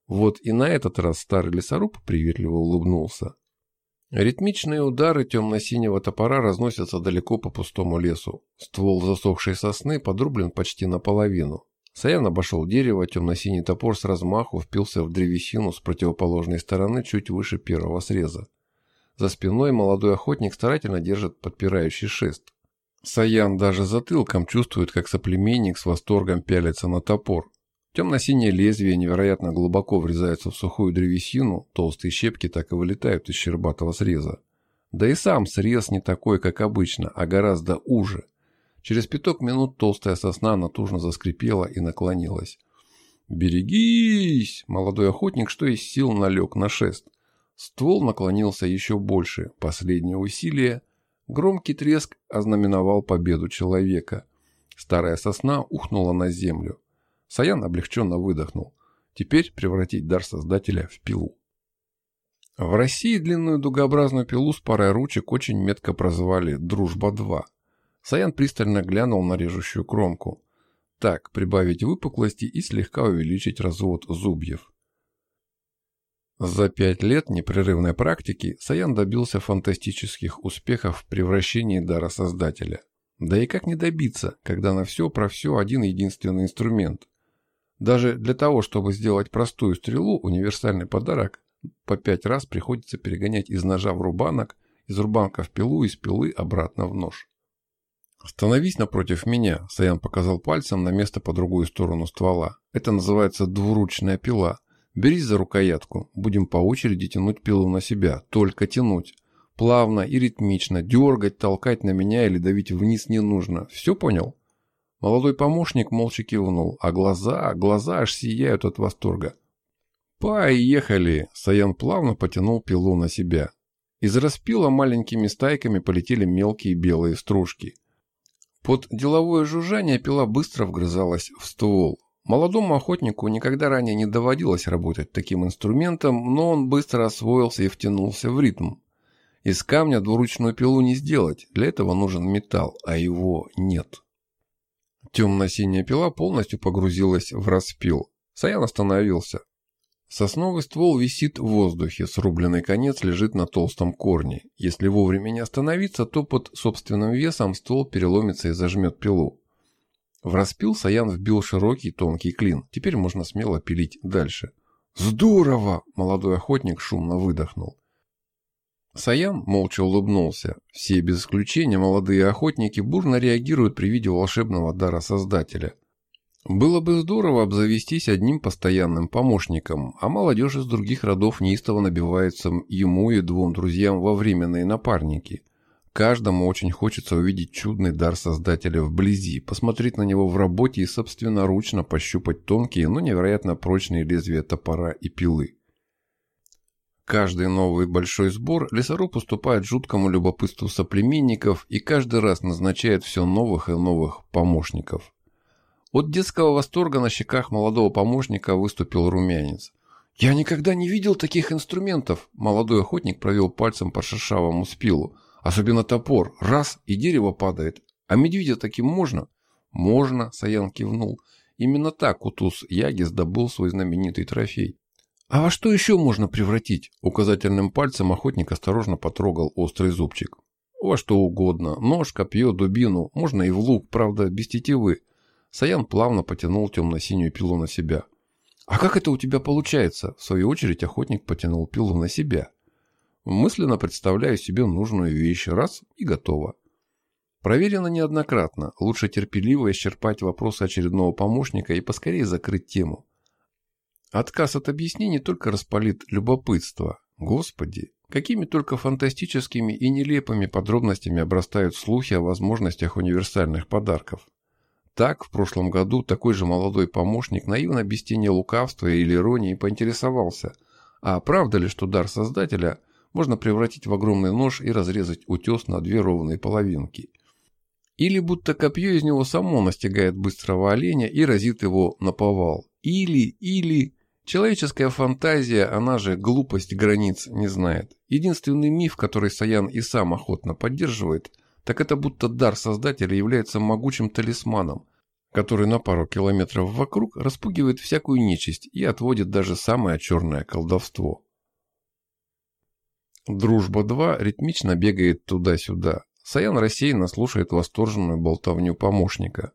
Вот и на этот раз старый лесоруб приветливо улыбнулся. Ритмичные удары темно-синего топора разносятся далеко по пустому лесу. Ствол засохшей сосны подрублен почти наполовину. Саян обошел дерево, темно-синий топор с размаху впился в древесину с противоположной стороны чуть выше первого среза. За спиной молодой охотник старательно держит подпирающий шест. Саян даже затылком чувствует, как соплеменник с восторгом пялится на топор. Темно-синее лезвие невероятно глубоко врезается в сухую древесину, толстые щепки так и вылетают из щербатого среза. Да и сам срез не такой, как обычно, а гораздо уже. Через пяток минут толстая сосна натужно заскрипела и наклонилась. «Берегись!» Молодой охотник, что из сил, налег на шест. Ствол наклонился еще больше. Последнее усилие. Громкий треск ознаменовал победу человека. Старая сосна ухнула на землю. Саян облегченно выдохнул. Теперь превратить дар создателя в пилу. В России длинную дугообразную пилу с парой ручек очень метко прозвали «Дружба-2». Саян пристально глянул на режущую кромку. Так, прибавить выпуклости и слегка увеличить развод зубьев. За пять лет непрерывной практики Саян добился фантастических успехов в превращении дара Создателя. Да и как не добиться, когда на все про все один единственный инструмент. Даже для того, чтобы сделать простую стрелу, универсальный подарок, по пять раз приходится перегонять из ножа в рубанок, из рубанка в пилу, из пилы обратно в нож. «Становись напротив меня», — Саян показал пальцем на место по другую сторону ствола. «Это называется двуручная пила. Берись за рукоятку. Будем по очереди тянуть пилу на себя. Только тянуть. Плавно и ритмично. Дергать, толкать на меня или давить вниз не нужно. Все понял?» Молодой помощник молча кивнул, а глаза, глаза аж сияют от восторга. «Поехали!» — Саян плавно потянул пилу на себя. Из распила маленькими стайками полетели мелкие белые стружки. Под деловое жужжание пила быстро вгрызалась в ствол. Молодому охотнику никогда ранее не доводилось работать таким инструментом, но он быстро освоился и втянулся в ритм. Из камня двуручную пилу не сделать, для этого нужен металл, а его нет. Темно-синяя пила полностью погрузилась в распил. Саян остановился. Сосновый ствол висит в воздухе, срубленный конец лежит на толстом корне. Если вовремя не остановиться, то под собственным весом ствол переломится и зажмет пилу. В распил Саян вбил широкий тонкий клин. Теперь можно смело пилить дальше. «Здорово!» – молодой охотник шумно выдохнул. Саян молча улыбнулся. Все без исключения молодые охотники бурно реагируют при виде волшебного дара Создателя. Было бы здорово обзавестись одним постоянным помощником, а молодежь из других родов неистово набивается ему и двум друзьям во временные напарники. Каждому очень хочется увидеть чудный дар Создателя вблизи, посмотреть на него в работе и собственноручно пощупать тонкие, но невероятно прочные лезвия топора и пилы. Каждый новый большой сбор лесоруб уступает жуткому любопытству соплеменников и каждый раз назначает все новых и новых помощников. От детского восторга на щеках молодого помощника выступил румянец. «Я никогда не видел таких инструментов!» Молодой охотник провел пальцем по шершавому спилу. «Особенно топор. Раз, и дерево падает. А медведя таким можно?» «Можно», — Саян кивнул. Именно так Утус Ягис добыл свой знаменитый трофей. «А во что еще можно превратить?» Указательным пальцем охотник осторожно потрогал острый зубчик. «Во что угодно. Нож, копье, дубину. Можно и в лук, правда, без тетивы. Саян плавно потянул темно-синюю пилу на себя. «А как это у тебя получается?» В свою очередь охотник потянул пилу на себя. Мысленно представляю себе нужную вещь. Раз и готово. Проверено неоднократно. Лучше терпеливо исчерпать вопросы очередного помощника и поскорее закрыть тему. Отказ от объяснений только распалит любопытство. Господи, какими только фантастическими и нелепыми подробностями обрастают слухи о возможностях универсальных подарков. Так, в прошлом году такой же молодой помощник наивно без тени лукавства или иронии поинтересовался, а правда ли, что дар Создателя можно превратить в огромный нож и разрезать утес на две ровные половинки? Или будто копье из него само настигает быстрого оленя и разит его на повал? Или, или... Человеческая фантазия, она же глупость границ не знает. Единственный миф, который Саян и сам охотно поддерживает – так это будто дар Создателя является могучим талисманом, который на пару километров вокруг распугивает всякую нечисть и отводит даже самое черное колдовство. Дружба-2 ритмично бегает туда-сюда. Саян рассеянно слушает восторженную болтовню помощника.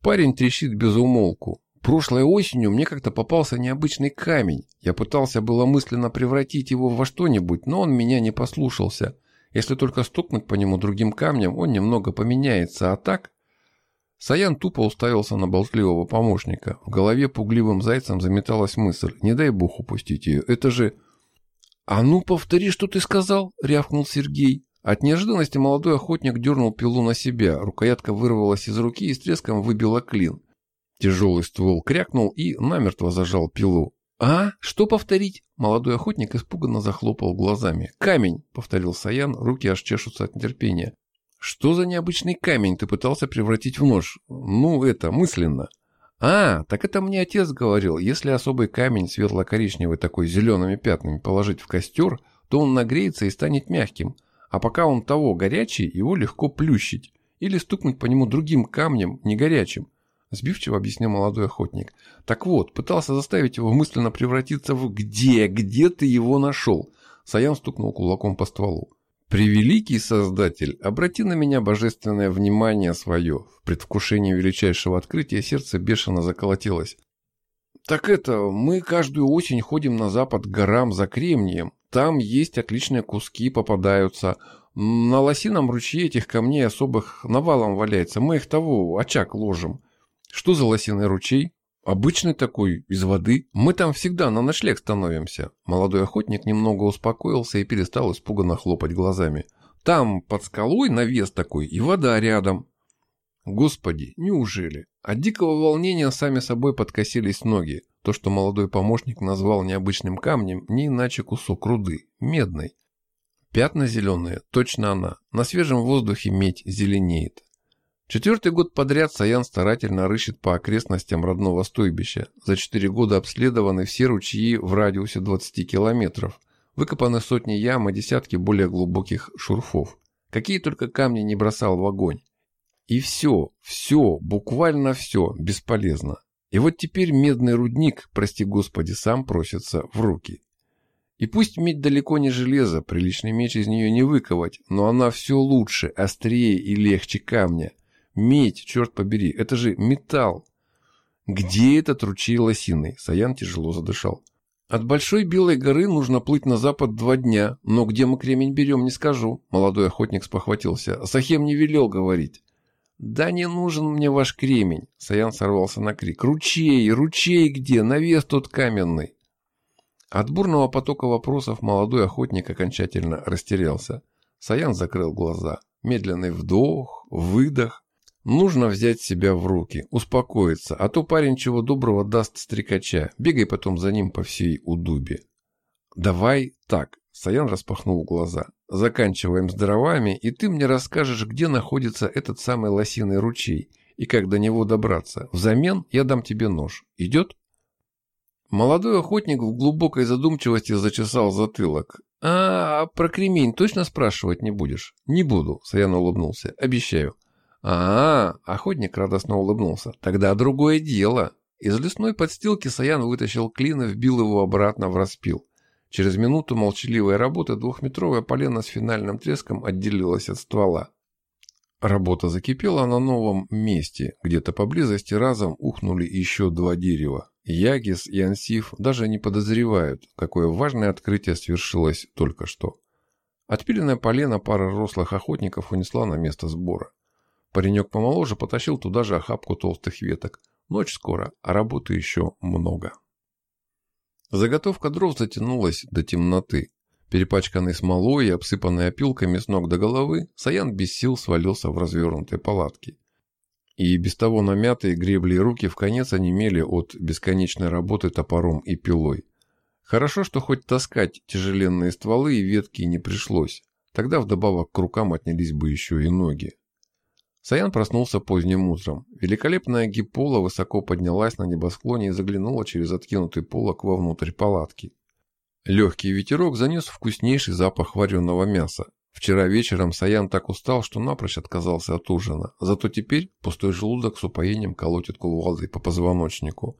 Парень трещит без умолку. Прошлой осенью мне как-то попался необычный камень. Я пытался было мысленно превратить его во что-нибудь, но он меня не послушался – если только стукнуть по нему другим камнем, он немного поменяется, а так... Саян тупо уставился на болтливого помощника. В голове пугливым зайцем заметалась мысль. Не дай бог упустить ее. Это же... «А ну, повтори, что ты сказал!» — рявкнул Сергей. От неожиданности молодой охотник дернул пилу на себя. Рукоятка вырвалась из руки и с треском выбила клин. Тяжелый ствол крякнул и намертво зажал пилу. «А? Что повторить?» Молодой охотник испуганно захлопал глазами. «Камень!» — повторил Саян, руки аж чешутся от нетерпения. «Что за необычный камень ты пытался превратить в нож? Ну, это, мысленно». «А, так это мне отец говорил, если особый камень светло-коричневый такой зелеными пятнами положить в костер, то он нагреется и станет мягким, а пока он того горячий, его легко плющить или стукнуть по нему другим камнем, не горячим. Сбивчиво объяснил молодой охотник. Так вот, пытался заставить его мысленно превратиться в «Где? Где ты его нашел?» Саян стукнул кулаком по стволу. «Превеликий Создатель, обрати на меня божественное внимание свое». В предвкушении величайшего открытия сердце бешено заколотилось. «Так это, мы каждую осень ходим на запад к горам за кремнием. Там есть отличные куски, попадаются. На лосином ручье этих камней особых навалом валяется. Мы их того, очаг ложим. Что за лосиный ручей? Обычный такой, из воды. Мы там всегда на ночлег становимся. Молодой охотник немного успокоился и перестал испуганно хлопать глазами. Там под скалой навес такой и вода рядом. Господи, неужели? От дикого волнения сами собой подкосились ноги. То, что молодой помощник назвал необычным камнем, не иначе кусок руды, медной. Пятна зеленые, точно она. На свежем воздухе медь зеленеет. Четвертый год подряд Саян старательно рыщет по окрестностям родного стойбища. За четыре года обследованы все ручьи в радиусе 20 километров. Выкопаны сотни ям и десятки более глубоких шурфов. Какие только камни не бросал в огонь. И все, все, буквально все бесполезно. И вот теперь медный рудник, прости господи, сам просится в руки. И пусть медь далеко не железо, приличный меч из нее не выковать, но она все лучше, острее и легче камня. Медь, черт побери, это же металл. Где этот ручей лосиный? Саян тяжело задышал. От Большой Белой горы нужно плыть на запад два дня, но где мы кремень берем, не скажу. Молодой охотник спохватился. Сахем не велел говорить. «Да не нужен мне ваш кремень!» Саян сорвался на крик. «Ручей! Ручей где? Навес тот каменный!» От бурного потока вопросов молодой охотник окончательно растерялся. Саян закрыл глаза. Медленный вдох, выдох. Нужно взять себя в руки, успокоиться, а то парень чего доброго даст стрекача. Бегай потом за ним по всей удубе. «Давай так», — Саян распахнул глаза. «Заканчиваем с дровами, и ты мне расскажешь, где находится этот самый лосиный ручей и как до него добраться. Взамен я дам тебе нож. Идет?» Молодой охотник в глубокой задумчивости зачесал затылок. «А, про кремень точно спрашивать не будешь?» «Не буду», — Саян улыбнулся. «Обещаю». А, охотник радостно улыбнулся. «Тогда другое дело». Из лесной подстилки Саян вытащил клин и вбил его обратно в распил. Через минуту молчаливой работы двухметровая полена с финальным треском отделилась от ствола. Работа закипела на новом месте. Где-то поблизости разом ухнули еще два дерева. Ягис и Ансиф даже не подозревают, какое важное открытие свершилось только что. Отпиленная полена пара рослых охотников унесла на место сбора. Паренек помоложе потащил туда же охапку толстых веток. Ночь скоро, а работы еще много. Заготовка дров затянулась до темноты. Перепачканный смолой и обсыпанный опилками с ног до головы, Саян без сил свалился в развернутой палатке и без того намятые гребли и руки в конец онемели от бесконечной работы топором и пилой. Хорошо, что хоть таскать тяжеленные стволы и ветки не пришлось. Тогда вдобавок к рукам отнялись бы еще и ноги. Саян проснулся поздним утром. Великолепная гипола высоко поднялась на небосклоне и заглянула через откинутый полок вовнутрь палатки. Легкий ветерок занес вкуснейший запах вареного мяса. Вчера вечером Саян так устал, что напрочь отказался от ужина. Зато теперь пустой желудок с упоением колотит кувалдой по позвоночнику.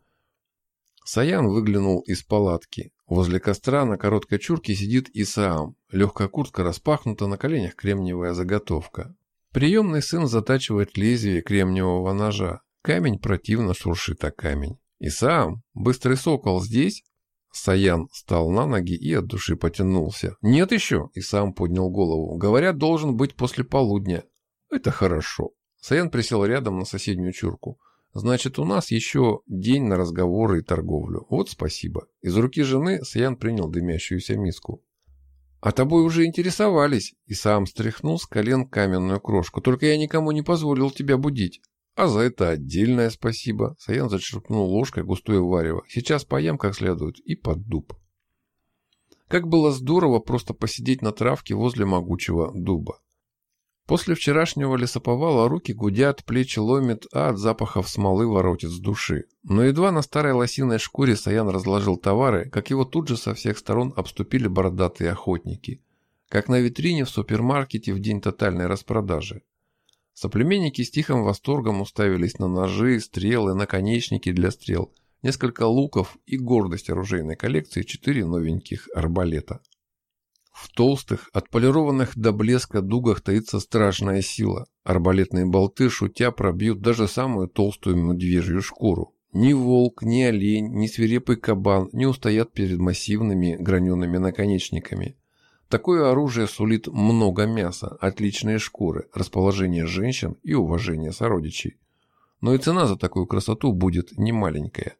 Саян выглянул из палатки. Возле костра на короткой чурке сидит Исаам. Легкая куртка распахнута, на коленях кремниевая заготовка. Приемный сын затачивает лезвие кремниевого ножа. Камень противно шуршит о камень. «Исаам, быстрый сокол здесь?» Саян встал на ноги и от души потянулся. «Нет еще!» и сам поднял голову. «Говорят, должен быть после полудня». «Это хорошо». Саян присел рядом на соседнюю чурку. «Значит, у нас еще день на разговоры и торговлю. Вот спасибо». Из руки жены Саян принял дымящуюся миску. «А тобой уже интересовались», и сам стряхнул с колен каменную крошку. «Только я никому не позволил тебя будить». А за это отдельное спасибо. Саян зачерпнул ложкой густое варево. Сейчас поем как следует и под дуб. Как было здорово просто посидеть на травке возле могучего дуба. После вчерашнего лесоповала руки гудят, плечи ломит, а от запахов смолы воротит с души. Но едва на старой лосиной шкуре Саян разложил товары, как его тут же со всех сторон обступили бородатые охотники. Как на витрине в супермаркете в день тотальной распродажи. Соплеменники с тихим восторгом уставились на ножи, стрелы, наконечники для стрел, несколько луков и гордость оружейной коллекции четыре новеньких арбалета. В толстых, отполированных до блеска дугах таится страшная сила. Арбалетные болты, шутя, пробьют даже самую толстую медвежью шкуру. Ни волк, ни олень, ни свирепый кабан не устоят перед массивными гранеными наконечниками. Такое оружие сулит много мяса, отличные шкуры, расположение женщин и уважение сородичей. Но и цена за такую красоту будет немаленькая.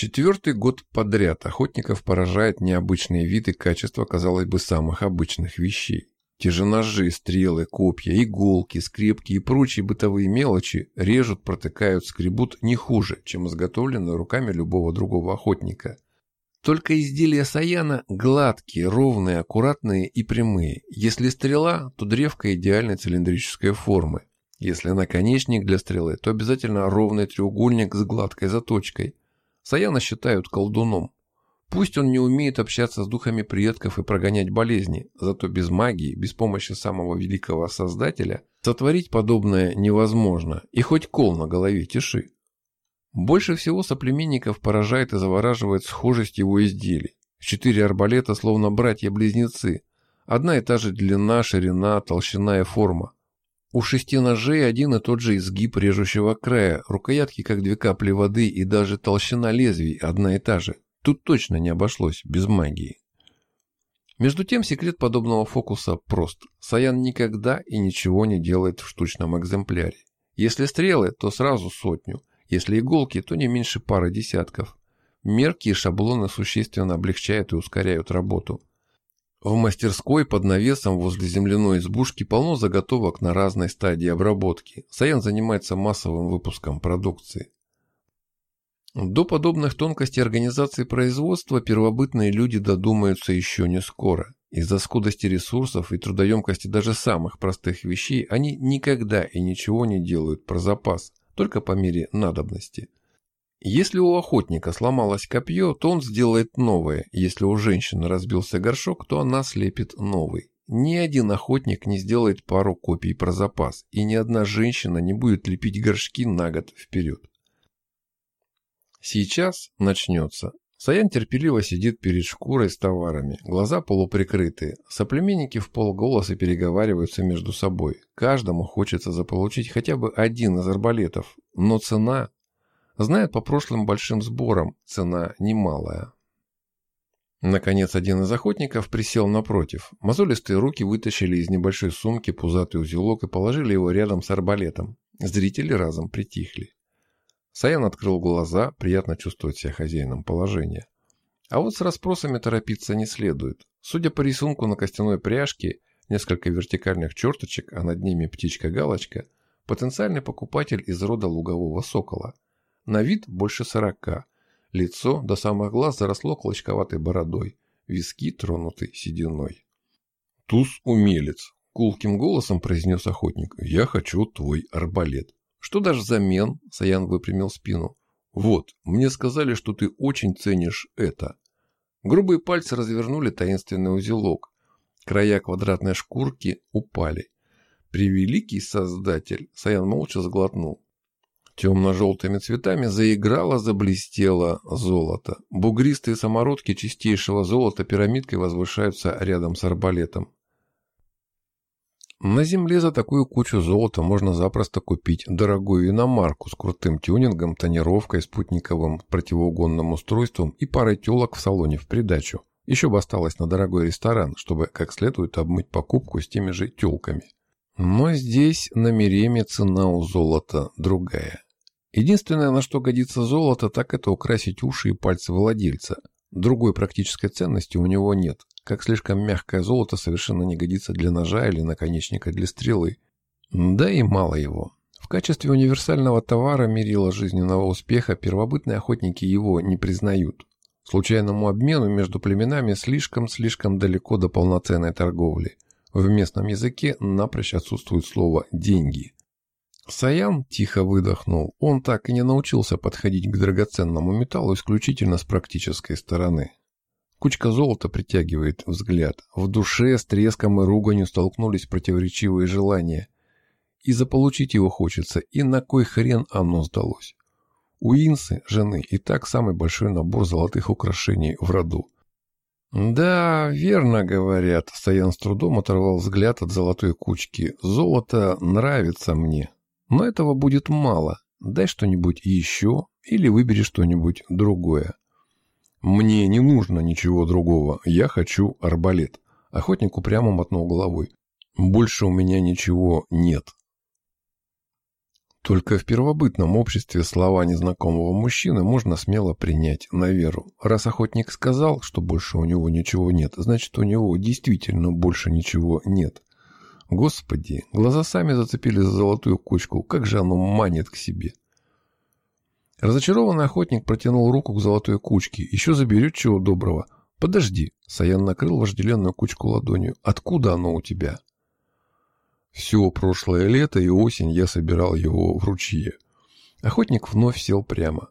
Четвертый год подряд охотников поражает необычные виды качества, казалось бы, самых обычных вещей. Те же ножи, стрелы, копья, иголки, скрепки и прочие бытовые мелочи режут, протыкают, скребут не хуже, чем изготовленные руками любого другого охотника – только изделия Саяна гладкие, ровные, аккуратные и прямые. Если стрела, то древко идеальной цилиндрической формы. Если наконечник для стрелы, то обязательно ровный треугольник с гладкой заточкой. Саяна считают колдуном. Пусть он не умеет общаться с духами предков и прогонять болезни, зато без магии, без помощи самого великого Создателя, сотворить подобное невозможно, и хоть кол на голове тиши. Больше всего соплеменников поражает и завораживает схожесть его изделий. Четыре арбалета словно братья-близнецы. Одна и та же длина, ширина, толщина и форма. У шести ножей один и тот же изгиб режущего края, рукоятки как две капли воды и даже толщина лезвий одна и та же. Тут точно не обошлось без магии. Между тем, секрет подобного фокуса прост. Саян никогда и ничего не делает в штучном экземпляре. Если стрелы, то сразу сотню. Если иголки, то не меньше пары десятков. Мерки и шаблоны существенно облегчают и ускоряют работу. В мастерской под навесом возле земляной избушки полно заготовок на разной стадии обработки. Саян занимается массовым выпуском продукции. До подобных тонкостей организации производства первобытные люди додумаются еще не скоро. Из-за скудости ресурсов и трудоемкости даже самых простых вещей они никогда и ничего не делают про запас, только по мере надобности. Если у охотника сломалось копье, то он сделает новое. Если у женщины разбился горшок, то она слепит новый. Ни один охотник не сделает пару копий про запас, и ни одна женщина не будет лепить горшки на год вперед. Сейчас начнется. Саян терпеливо сидит перед шкурой с товарами, глаза полуприкрытые. Соплеменники в полголоса переговариваются между собой. Каждому хочется заполучить хотя бы один из арбалетов, но цена Знает по прошлым большим сборам, цена немалая. Наконец, один из охотников присел напротив. Мозолистые руки вытащили из небольшой сумки пузатый узелок и положили его рядом с арбалетом. Зрители разом притихли. Саян открыл глаза, приятно чувствовать себя хозяином положения. А вот с расспросами торопиться не следует. Судя по рисунку на костяной пряжке, несколько вертикальных черточек, а над ними птичка-галочка, потенциальный покупатель из рода лугового сокола – на вид больше сорока. Лицо до самых глаз заросло клочковатой бородой, виски тронуты сединой. «Туз-умелец», — кулким голосом произнес охотник. «Я хочу твой арбалет». «Что дашь взамен?» — Саян выпрямил спину. «Вот, мне сказали, что ты очень ценишь это». Грубые пальцы развернули таинственный узелок. Края квадратной шкурки упали. «Превеликий создатель!» — Саян молча сглотнул. Темно-желтыми цветами заиграло, заблестело золото. Бугристые самородки чистейшего золота пирамидкой возвышаются рядом с арбалетом. На земле за такую кучу золота можно запросто купить дорогую иномарку с крутым тюнингом, тонировкой, спутниковым противоугонным устройством и парой телок в салоне в придачу. Еще бы осталось на дорогой ресторан, чтобы как следует обмыть покупку с теми же телками. Но здесь на Миреме цена у золота другая. Единственное, на что годится золото, так это украсить уши и пальцы владельца. Другой практической ценности у него нет, как слишком мягкое золото совершенно не годится для ножа или наконечника для стрелы. Да и мало его. В качестве универсального товара мерила жизненного успеха первобытные охотники его не признают. Случайному обмену между племенами слишком-слишком далеко до полноценной торговли. В местном языке напрочь отсутствует слово «деньги». Саян тихо выдохнул. Он так и не научился подходить к драгоценному металлу исключительно с практической стороны. Кучка золота притягивает взгляд. В душе с треском и руганью столкнулись противоречивые желания. И заполучить его хочется, и на кой хрен оно сдалось. У Инсы, жены, и так самый большой набор золотых украшений в роду. «Да, верно говорят», — Саян с трудом оторвал взгляд от золотой кучки. «Золото нравится мне, но этого будет мало. Дай что-нибудь еще или выбери что-нибудь другое. Мне не нужно ничего другого. Я хочу арбалет. Охотник упрямо мотнул головой. Больше у меня ничего нет. Только в первобытном обществе слова незнакомого мужчины можно смело принять на веру. Раз охотник сказал, что больше у него ничего нет, значит у него действительно больше ничего нет. Господи, глаза сами зацепили за золотую кучку, как же оно манит к себе. Разочарованный охотник протянул руку к золотой кучке. Еще заберет чего доброго. Подожди. Саян накрыл вожделенную кучку ладонью. Откуда оно у тебя? Все прошлое лето и осень я собирал его в ручье. Охотник вновь сел прямо.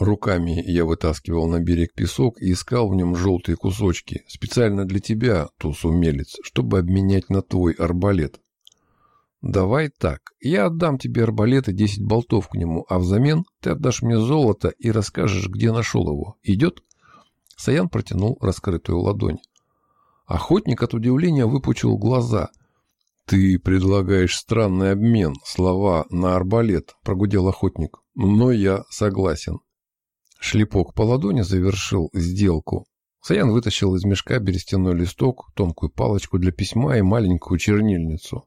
Руками я вытаскивал на берег песок и искал в нем желтые кусочки, специально для тебя, туз-умелец, чтобы обменять на твой арбалет. Давай так, я отдам тебе арбалет и 10 болтов к нему, а взамен ты отдашь мне золото и расскажешь, где нашел его. Идет? Саян протянул раскрытую ладонь. Охотник от удивления выпучил глаза. «Ты предлагаешь странный обмен, слова на арбалет», — прогудел охотник. «Но я согласен». Шлепок по ладони завершил сделку. Саян вытащил из мешка берестяной листок, тонкую палочку для письма и маленькую чернильницу.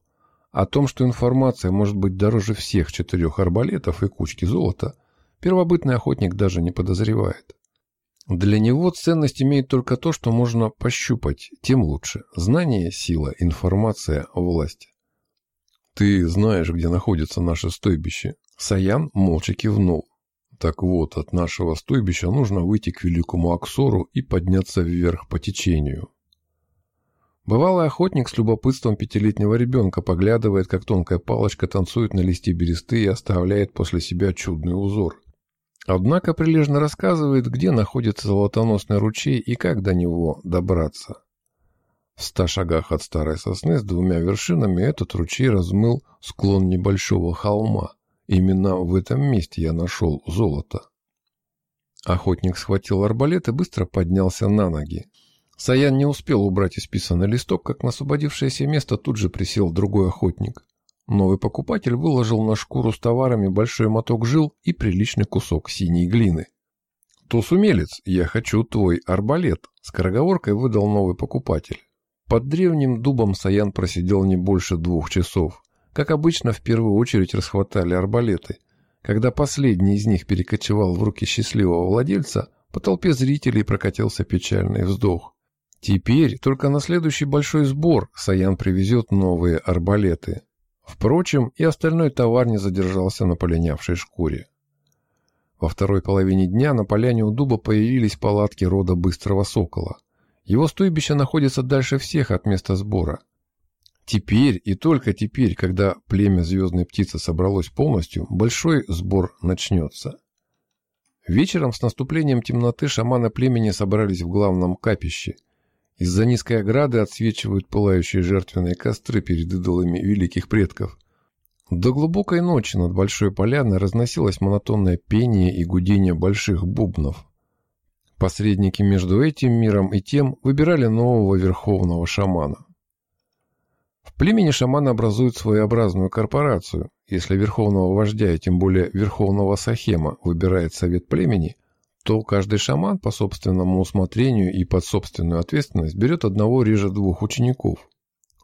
О том, что информация может быть дороже всех четырех арбалетов и кучки золота, первобытный охотник даже не подозревает. Для него ценность имеет только то, что можно пощупать, тем лучше. Знание – сила, информация – власть. «Ты знаешь, где находится наше стойбище?» Саян молча кивнул. «Так вот, от нашего стойбища нужно выйти к великому Аксору и подняться вверх по течению. Бывалый охотник с любопытством пятилетнего ребенка поглядывает, как тонкая палочка танцует на листе бересты и оставляет после себя чудный узор. Однако прилежно рассказывает, где находится золотоносный ручей и как до него добраться. В ста шагах от старой сосны с двумя вершинами этот ручей размыл склон небольшого холма. Именно в этом месте я нашел золото. Охотник схватил арбалет и быстро поднялся на ноги. Саян не успел убрать исписанный листок, как на освободившееся место тут же присел другой охотник. Новый покупатель выложил на шкуру с товарами большой моток жил и приличный кусок синей глины. «Тус-умелец, я хочу твой арбалет», — скороговоркой выдал новый покупатель. Под древним дубом Саян просидел не больше двух часов. Как обычно, в первую очередь расхватали арбалеты. Когда последний из них перекочевал в руки счастливого владельца, по толпе зрителей прокатился печальный вздох. Теперь только на следующий большой сбор Саян привезет новые арбалеты. Впрочем, и остальной товар не задержался на полинявшей шкуре. Во второй половине дня на поляне у дуба появились палатки рода Быстрого Сокола. Его стойбище находится дальше всех от места сбора. Теперь и только теперь, когда племя Звездной Птицы собралось полностью, большой сбор начнется. Вечером с наступлением темноты шаманы племени собрались в главном капище – из-за низкой ограды отсвечивают пылающие жертвенные костры перед идолами великих предков. До глубокой ночи над большой поляной разносилось монотонное пение и гудение больших бубнов. Посредники между этим миром и тем выбирали нового верховного шамана. В племени шаманы образуют своеобразную корпорацию. Если верховного вождя и тем более верховного сахема выбирает совет племени, то каждый шаман по собственному усмотрению и под собственную ответственность берет одного реже двух учеников.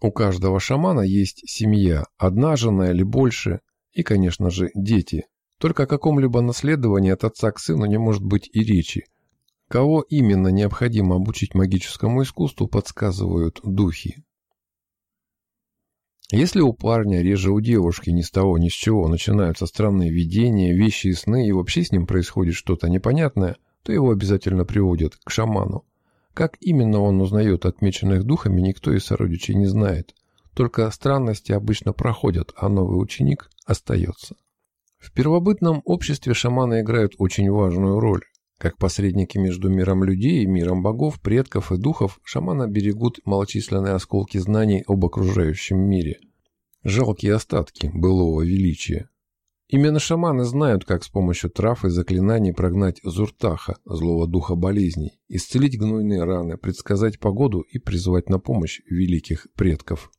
У каждого шамана есть семья, одна жена или больше, и, конечно же, дети. Только о каком-либо наследовании от отца к сыну не может быть и речи. Кого именно необходимо обучить магическому искусству, подсказывают духи. Если у парня, реже у девушки, ни с того ни с чего начинаются странные видения, вещи и сны, и вообще с ним происходит что-то непонятное, то его обязательно приводят к шаману. Как именно он узнает отмеченных духами, никто из сородичей не знает. Только странности обычно проходят, а новый ученик остается. В первобытном обществе шаманы играют очень важную роль. Как посредники между миром людей и миром богов, предков и духов, шаманы берегут малочисленные осколки знаний об окружающем мире. Жалкие остатки былого величия. Именно шаманы знают, как с помощью трав и заклинаний прогнать зуртаха, злого духа болезней, исцелить гнойные раны, предсказать погоду и призвать на помощь великих предков.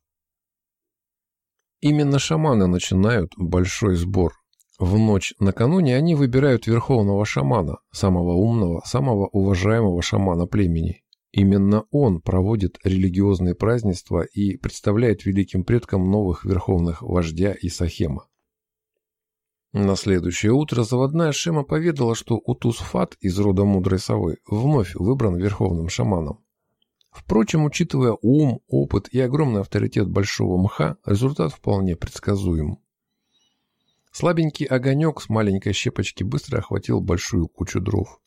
Именно шаманы начинают большой сбор, в ночь накануне они выбирают верховного шамана, самого умного, самого уважаемого шамана племени. Именно он проводит религиозные празднества и представляет великим предкам новых верховных вождя и сахема. На следующее утро заводная Шема поведала, что Утус-Фат из рода мудрой совы вновь выбран верховным шаманом. Впрочем, учитывая ум, опыт и огромный авторитет большого мха, результат вполне предсказуем. Слабенький огонек с маленькой щепочки быстро охватил большую кучу дров.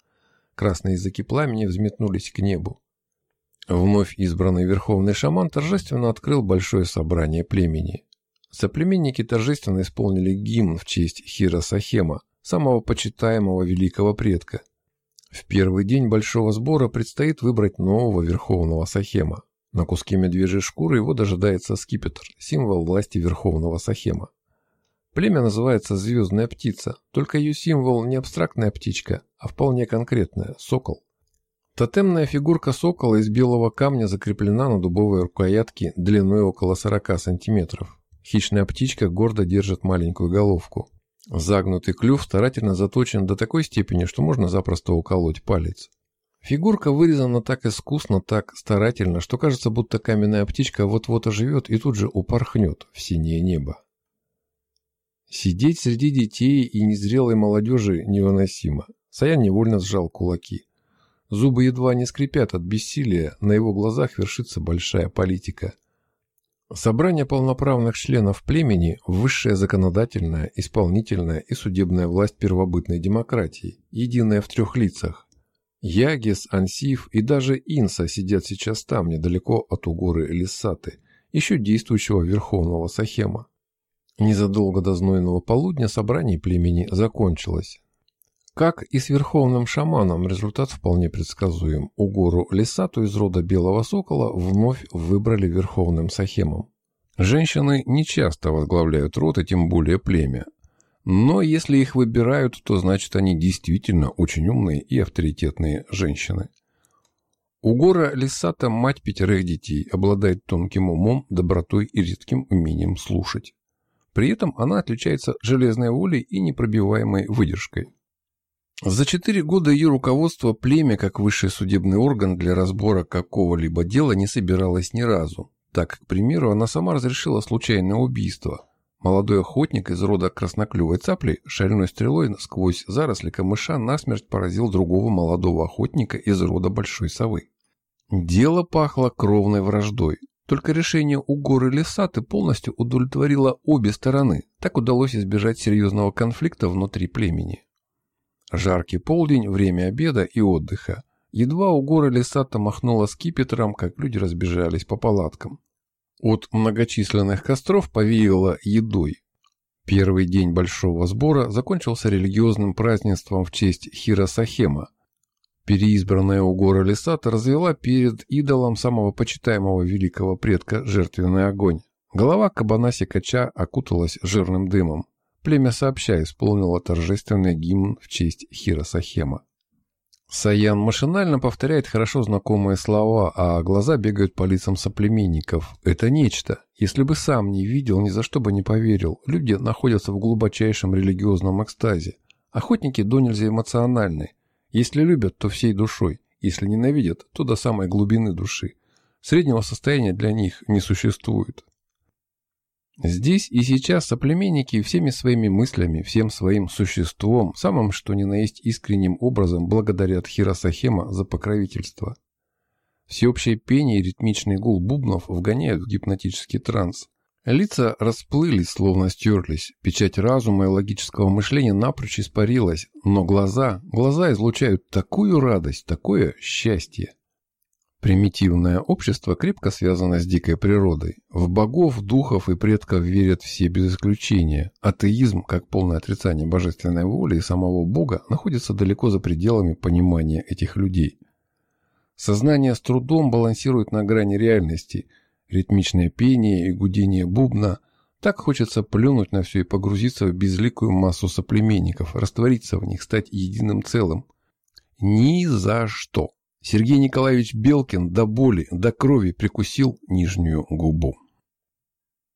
Красные языки пламени взметнулись к небу. Вновь избранный верховный шаман торжественно открыл большое собрание племени. Соплеменники торжественно исполнили гимн в честь Хира Сахема, самого почитаемого великого предка. В первый день большого сбора предстоит выбрать нового верховного Сахема. На куске медвежьей шкуры его дожидается скипетр, символ власти Верховного Сахема. Племя называется «Звездная птица», только ее символ не абстрактная птичка, а вполне конкретная – сокол. Тотемная фигурка сокола из белого камня закреплена на дубовой рукоятке длиной около 40 сантиметров. Хищная птичка гордо держит маленькую головку. Загнутый клюв старательно заточен до такой степени, что можно запросто уколоть палец. Фигурка вырезана так искусно, так старательно, что кажется, будто каменная птичка вот-вот оживет и тут же упорхнет в синее небо. Сидеть среди детей и незрелой молодежи невыносимо. Саян невольно сжал кулаки. Зубы едва не скрипят от бессилия, на его глазах вершится большая политика. Собрание полноправных членов племени – высшая законодательная, исполнительная и судебная власть первобытной демократии, единая в трех лицах. Ягис, Ансиф и даже Инса сидят сейчас там, недалеко от угоры Лиссаты, еще действующего Верховного Сахема. Незадолго до знойного полудня собрание племени закончилось. Как и с верховным шаманом, результат вполне предсказуем. У гору Лисату из рода Белого Сокола вновь выбрали верховным сахемом. Женщины не часто возглавляют род, и тем более племя. Но если их выбирают, то значит они действительно очень умные и авторитетные женщины. У гора Лисата мать пятерых детей, обладает тонким умом, добротой и редким умением слушать. При этом она отличается железной волей и непробиваемой выдержкой. За четыре года ее руководство племя, как высший судебный орган для разбора какого-либо дела, не собиралось ни разу. Так, к примеру, она сама разрешила случайное убийство. Молодой охотник из рода красноклювой цапли шальной стрелой сквозь заросли камыша насмерть поразил другого молодого охотника из рода большой совы. Дело пахло кровной враждой. Только решение у горы Лесаты полностью удовлетворило обе стороны. Так удалось избежать серьезного конфликта внутри племени. Жаркий полдень, время обеда и отдыха. Едва у горы Лесата махнула скипетром, как люди разбежались по палаткам. От многочисленных костров повеяло едой. Первый день большого сбора закончился религиозным празднеством в честь Хиросахема, Переизбранная у гора Лисата развела перед идолом самого почитаемого великого предка жертвенный огонь. Голова кабана-секача окуталась жирным дымом. Племя сообща исполнило торжественный гимн в честь Хиросахема. Саян машинально повторяет хорошо знакомые слова, а глаза бегают по лицам соплеменников. Это нечто. Если бы сам не видел, ни за что бы не поверил. Люди находятся в глубочайшем религиозном экстазе. Охотники до нельзя эмоциональны. Если любят, то всей душой. Если ненавидят, то до самой глубины души. Среднего состояния для них не существует. Здесь и сейчас соплеменники всеми своими мыслями, всем своим существом, самым что ни на есть искренним образом благодарят Хиросахема за покровительство. Всеобщее пение и ритмичный гул бубнов вгоняют в гипнотический транс. Лица расплылись, словно стерлись, печать разума и логического мышления напрочь испарилась, но глаза, глаза излучают такую радость, такое счастье. Примитивное общество крепко связано с дикой природой. В богов, духов и предков верят все без исключения. Атеизм, как полное отрицание божественной воли и самого Бога, находится далеко за пределами понимания этих людей. Сознание с трудом балансирует на грани реальности – ритмичное пение и гудение бубна. Так хочется плюнуть на все и погрузиться в безликую массу соплеменников, раствориться в них, стать единым целым. Ни за что. Сергей Николаевич Белкин до боли, до крови прикусил нижнюю губу.